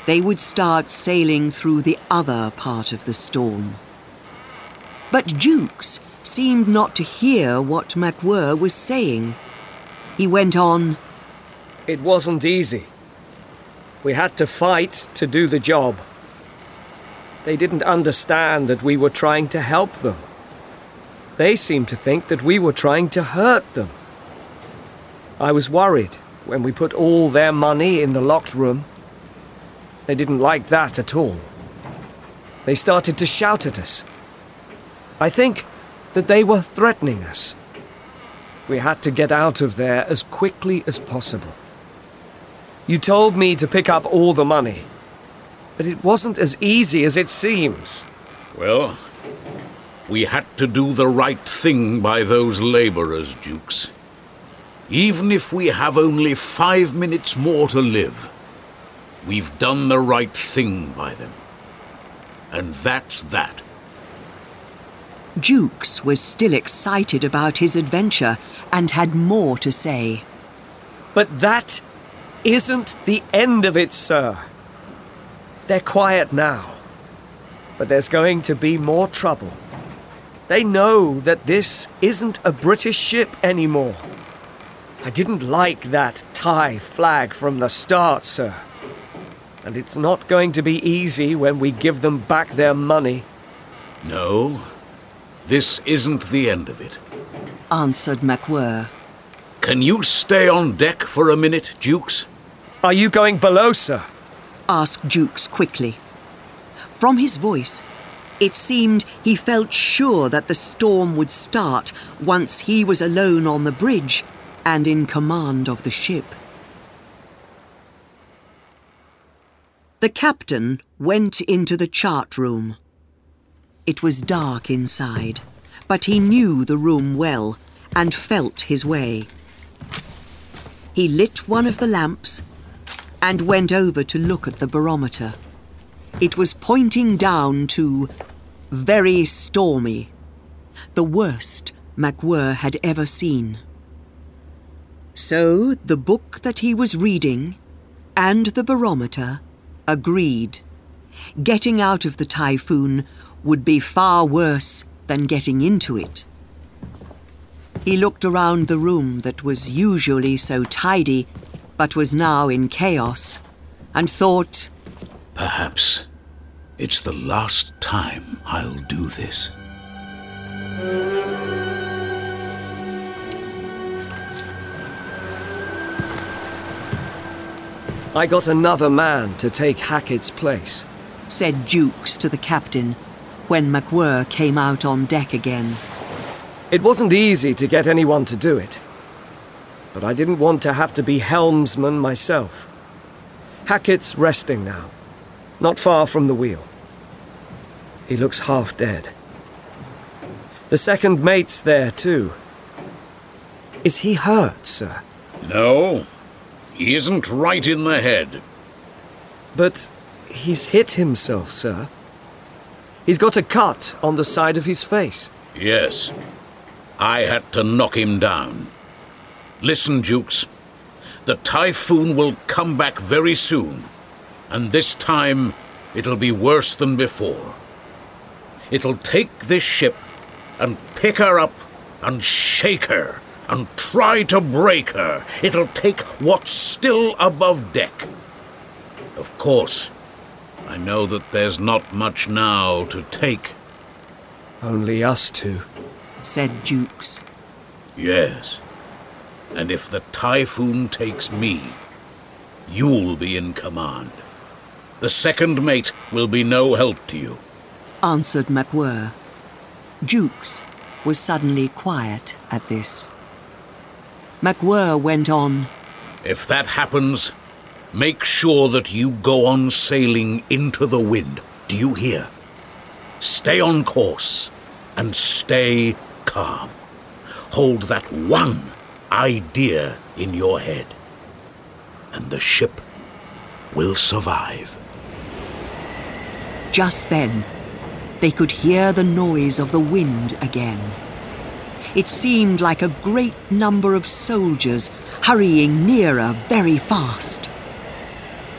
they would start sailing through the other part of the storm. But Jukes seemed not to hear what MacWhirr was saying. He went on, It wasn't easy. We had to fight to do the job. They didn't understand that we were trying to help them. They seemed to think that we were trying to hurt them. I was worried when we put all their money in the locked room. They didn't like that at all. They started to shout at us. I think that they were threatening us. We had to get out of there as quickly as possible. You told me to pick up all the money, but it wasn't as easy as it seems. Well, we had to do the right thing by those laborers, Jukes. Even if we have only five minutes more to live, we've done the right thing by them. And that's that. Jukes was still excited about his adventure and had more to say. But that isn't the end of it, sir. They're quiet now, but there's going to be more trouble. They know that this isn't a British ship anymore. I didn't like that Thai flag from the start, sir. And it's not going to be easy when we give them back their money. No, this isn't the end of it. answered MacWhirr. Can you stay on deck for a minute, Jukes? Are you going below, sir? asked Jukes quickly. From his voice, it seemed he felt sure that the storm would start once he was alone on the bridge and in command of the ship. The captain went into the chart room. It was dark inside, but he knew the room well and felt his way. He lit one of the lamps and went over to look at the barometer. It was pointing down to very stormy, the worst MacWhirr had ever seen. So the book that he was reading and the barometer agreed. Getting out of the typhoon would be far worse than getting into it. He looked around the room that was usually so tidy, but was now in chaos, and thought, Perhaps it's the last time I'll do this. I got another man to take Hackett's place. said Jukes to the captain when MacWhirr came out on deck again. It wasn't easy to get anyone to do it. But I didn't want to have to be helmsman myself. Hackett's resting now, not far from the wheel. He looks half dead. The second mate's there, too. Is he hurt, sir? No, he isn't right in the head. But he's hit himself, sir. He's got a cut on the side of his face. Yes, I had to knock him down. Listen, Jukes. The typhoon will come back very soon. And this time, it'll be worse than before. It'll take this ship and pick her up and shake her and try to break her. It'll take what's still above deck. Of course, I know that there's not much now to take. Only us two, said Jukes. Yes. And if the typhoon takes me, you'll be in command. The second mate will be no help to you, answered MacWhirr. Jukes was suddenly quiet at this. MacWhirr went on. If that happens, make sure that you go on sailing into the wind. Do you hear? Stay on course and stay calm. Hold that one idea in your head, and the ship will survive. Just then, they could hear the noise of the wind again. It seemed like a great number of soldiers hurrying nearer very fast.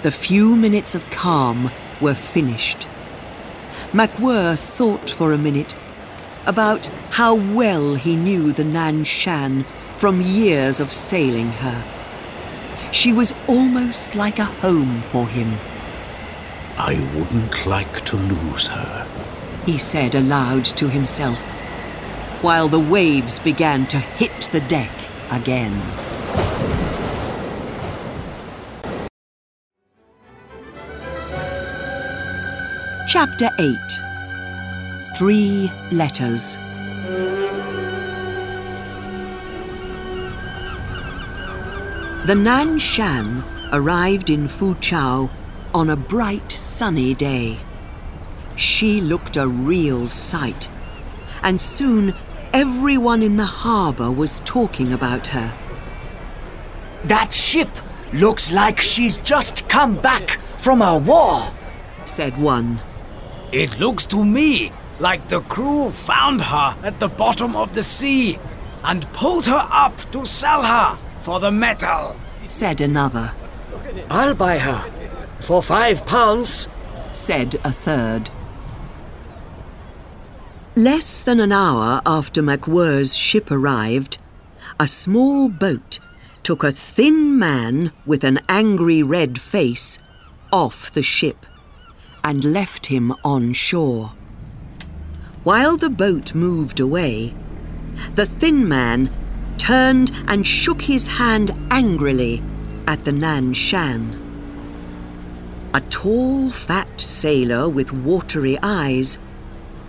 The few minutes of calm were finished. MacWhirr thought for a minute about how well he knew the Nan Shan from years of sailing her. She was almost like a home for him. I wouldn't like to lose her, he said aloud to himself, while the waves began to hit the deck again. Chapter 8 Three Letters The Nan Shan arrived in Fuchao on a bright sunny day. She looked a real sight, and soon everyone in the harbour was talking about her. That ship looks like she's just come back from a war, said one. It looks to me like the crew found her at the bottom of the sea and pulled her up to sell her for the metal, said another. I'll buy her for five pounds, said a third. Less than an hour after MacWhirr's ship arrived, a small boat took a thin man with an angry red face off the ship and left him on shore. While the boat moved away, the thin man turned and shook his hand angrily at the Nan Shan. A tall, fat sailor with watery eyes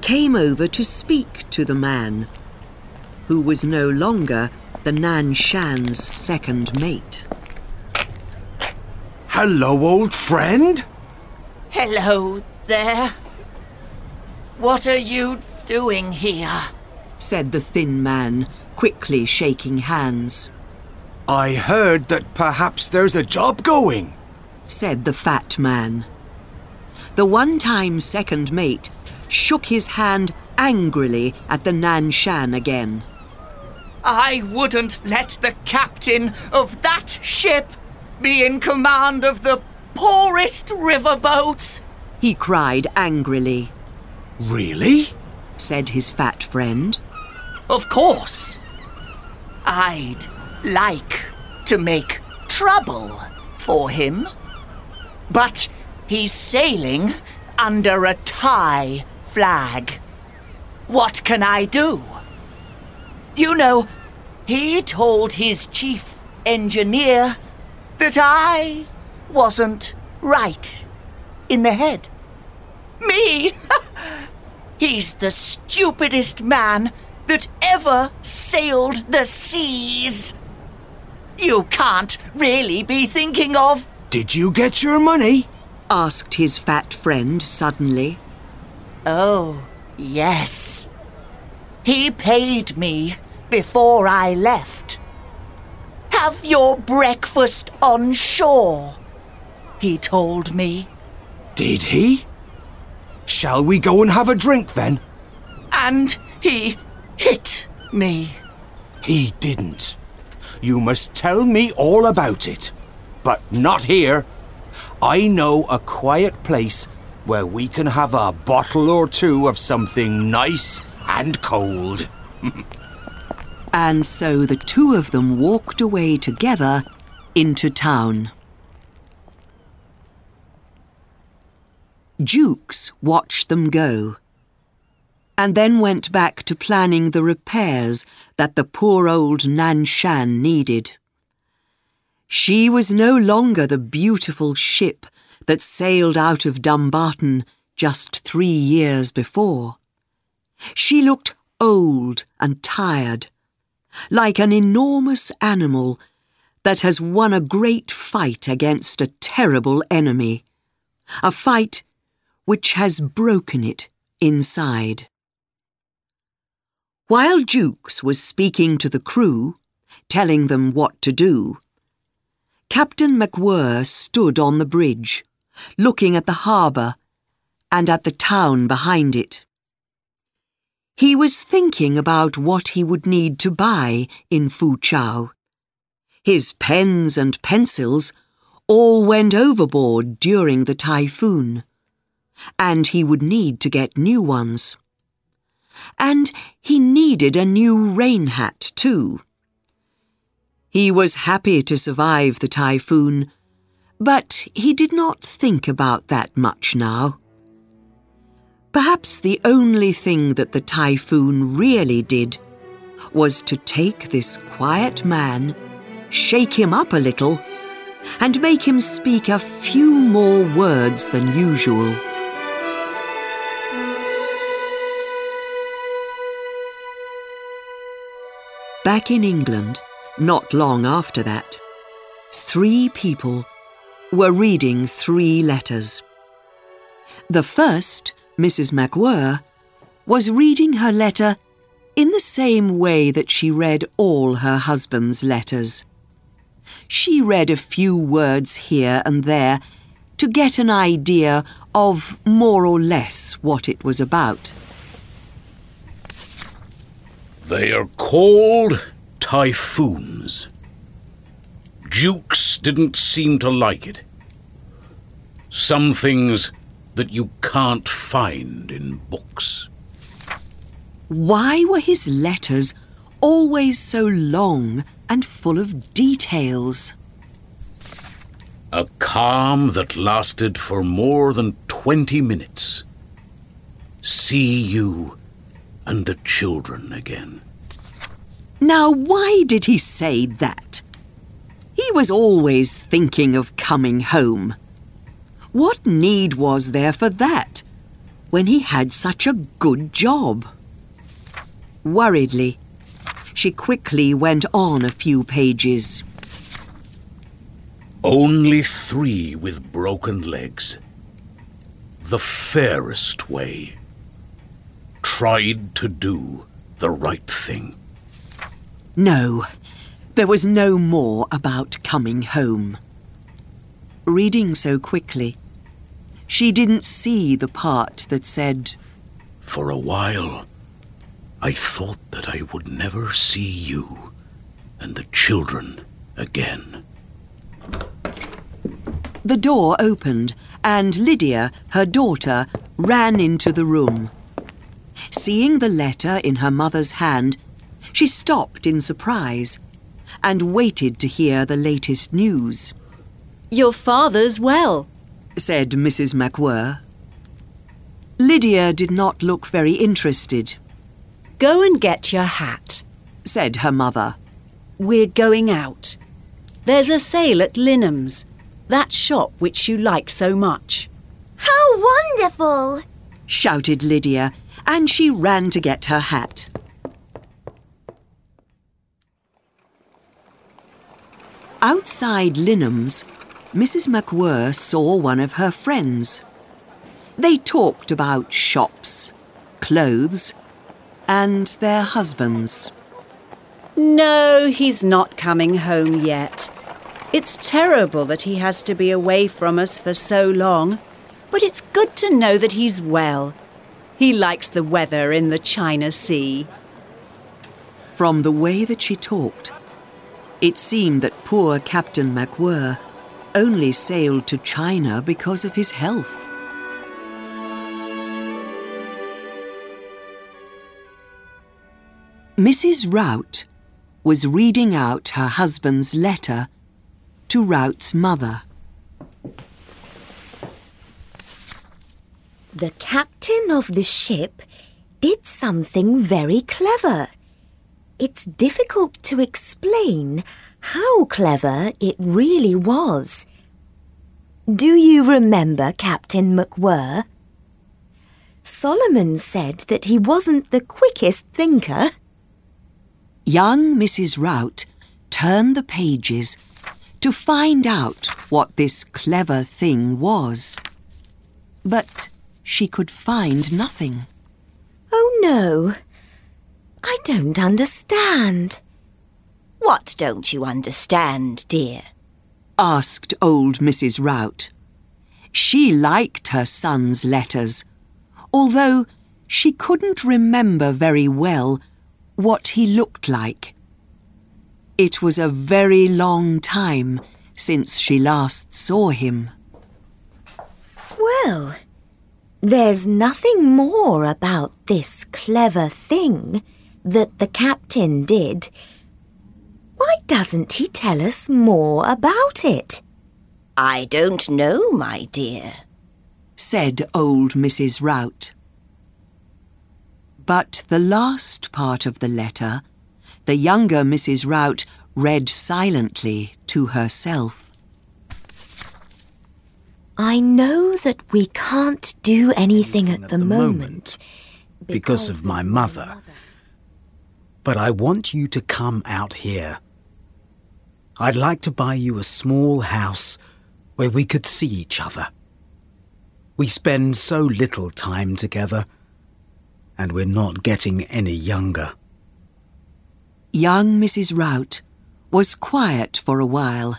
came over to speak to the man, who was no longer the Nan Shan's second mate. Hello, old friend. Hello there. What are you doing here? said the thin man, quickly shaking hands. I heard that perhaps there's a job going, said the fat man. The one time second mate shook his hand angrily at the Nan Shan again. I wouldn't let the captain of that ship be in command of the poorest riverboat, he cried angrily. Really? said his fat friend. Of course. I'd like to make trouble for him. But he's sailing under a Thai flag. What can I do? You know, he told his chief engineer that I wasn't right in the head. Me! [laughs] He's the stupidest man that ever sailed the seas. You can't really be thinking of. Did you get your money? asked his fat friend suddenly. Oh, yes. He paid me before I left. Have your breakfast on shore, he told me. Did he? Shall we go and have a drink then? And he hit me. He didn't. You must tell me all about it. But not here. I know a quiet place where we can have a bottle or two of something nice and cold. [laughs] And so the two of them walked away together into town. Jukes watched them go and then went back to planning the repairs that the poor old Nan Shan needed. She was no longer the beautiful ship that sailed out of Dumbarton just three years before. She looked old and tired, like an enormous animal that has won a great fight against a terrible enemy, a fight which has broken it inside. While Jukes was speaking to the crew, telling them what to do, Captain MacWhirr stood on the bridge, looking at the harbour and at the town behind it. He was thinking about what he would need to buy in Fu Foochow. His pens and pencils all went overboard during the typhoon, and he would need to get new ones. And he needed a new rain hat, too. He was happy to survive the typhoon, but he did not think about that much now. Perhaps the only thing that the typhoon really did was to take this quiet man, shake him up a little, and make him speak a few more words than usual. Back in England, not long after that, three people were reading three letters. The first, Mrs. MacWhirr, was reading her letter in the same way that she read all her husband's letters. She read a few words here and there to get an idea of more or less what it was about. They are called typhoons. Jukes didn't seem to like it. Some things that you can't find in books. Why were his letters always so long and full of details? A calm that lasted for more than twenty minutes. See you and the children again. Now, why did he say that? He was always thinking of coming home. What need was there for that when he had such a good job? Worriedly, she quickly went on a few pages. Only three with broken legs. The fairest way tried to do the right thing. No, there was no more about coming home. Reading so quickly, she didn't see the part that said, For a while, I thought that I would never see you and the children again. The door opened, and Lydia, her daughter, ran into the room. Seeing the letter in her mother's hand, she stopped in surprise and waited to hear the latest news. Your father's well, said Mrs. MacWhirr. Lydia did not look very interested. Go and get your hat, said her mother. We're going out. There's a sale at Linham's, that shop which you like so much. How wonderful! shouted Lydia, and she ran to get her hat. Outside Linham's, Mrs. MacWhirr saw one of her friends. They talked about shops, clothes, and their husbands. No, he's not coming home yet. It's terrible that he has to be away from us for so long, but it's good to know that he's well. He liked the weather in the China Sea. From the way that she talked, it seemed that poor Captain MacWhirr only sailed to China because of his health. Mrs. Rout was reading out her husband's letter to Rout's mother. The captain of the ship did something very clever. It's difficult to explain how clever it really was. Do you remember Captain MacWhirr? Solomon said that he wasn't the quickest thinker. Young Mrs. Rout turned the pages to find out what this clever thing was. But she could find nothing. Oh no, I don't understand. What don't you understand, dear? asked old Mrs. Rout. She liked her son's letters, although she couldn't remember very well what he looked like. It was a very long time since she last saw him. Well, there's nothing more about this clever thing that the captain did. Why doesn't he tell us more about it? I don't know, my dear, said old Mrs. Rout. But the last part of the letter, the younger Mrs. Rout read silently to herself. I know that we can't do anything at, the, the moment, moment because of my mother. But I want you to come out here. I'd like to buy you a small house where we could see each other. We spend so little time together, and we're not getting any younger. Young Mrs. Rout was quiet for a while,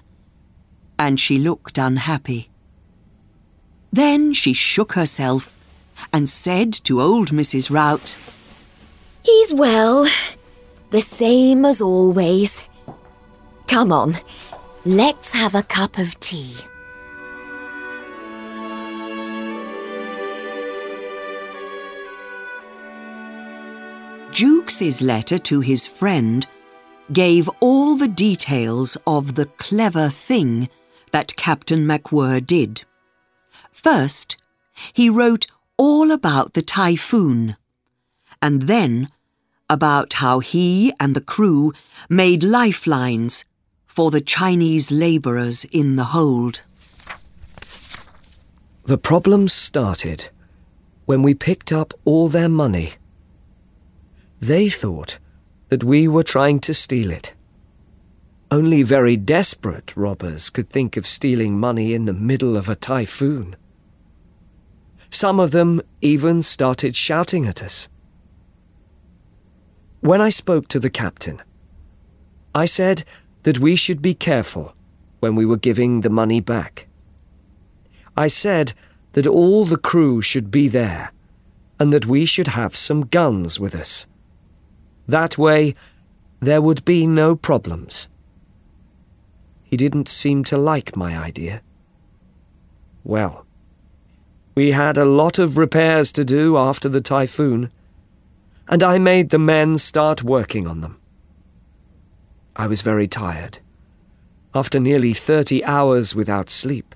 and she looked unhappy. Then she shook herself and said to old Mrs. Rout, He's well, the same as always. Come on, let's have a cup of tea. Jukes's letter to his friend gave all the details of the clever thing that Captain MacWhirr did. First, he wrote all about the typhoon, and then about how he and the crew made lifelines for the Chinese labourers in the hold. The problems started when we picked up all their money. They thought that we were trying to steal it. Only very desperate robbers could think of stealing money in the middle of a typhoon. Some of them even started shouting at us. When I spoke to the captain, I said that we should be careful when we were giving the money back. I said that all the crew should be there and that we should have some guns with us. That way, there would be no problems. He didn't seem to like my idea. Well, we had a lot of repairs to do after the typhoon, and I made the men start working on them. I was very tired, after nearly thirty hours without sleep,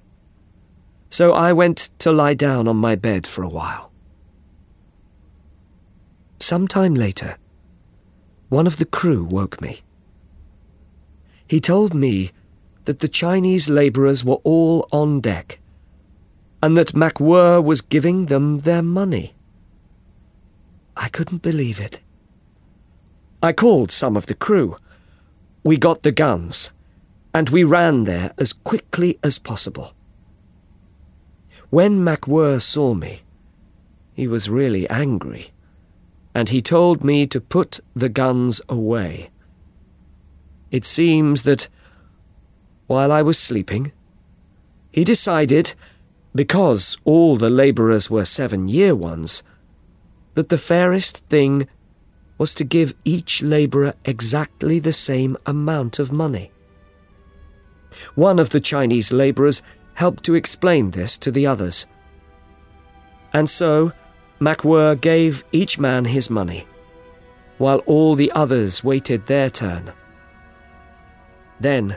so I went to lie down on my bed for a while. Some time later, one of the crew woke me. He told me that the Chinese labourers were all on deck and that MacWhirr was giving them their money. I couldn't believe it. I called some of the crew. We got the guns, and we ran there as quickly as possible. When MacWhirr saw me, he was really angry and he told me to put the guns away. It seems that, while I was sleeping, he decided, because all the labourers were seven year ones, that the fairest thing was to give each labourer exactly the same amount of money. One of the Chinese labourers helped to explain this to the others. And so, MacWhirr gave each man his money, while all the others waited their turn. Then,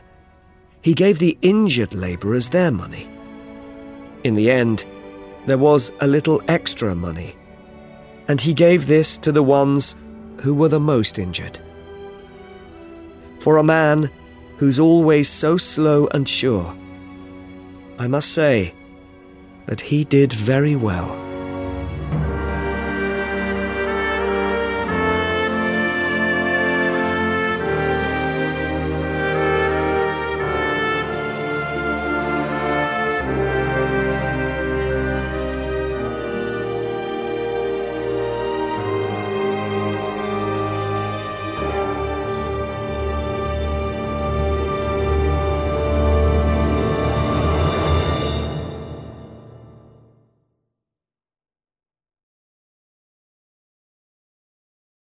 he gave the injured labourers their money. In the end, there was a little extra money, and he gave this to the ones who were the most injured. For a man who's always so slow and sure, I must say that he did very well.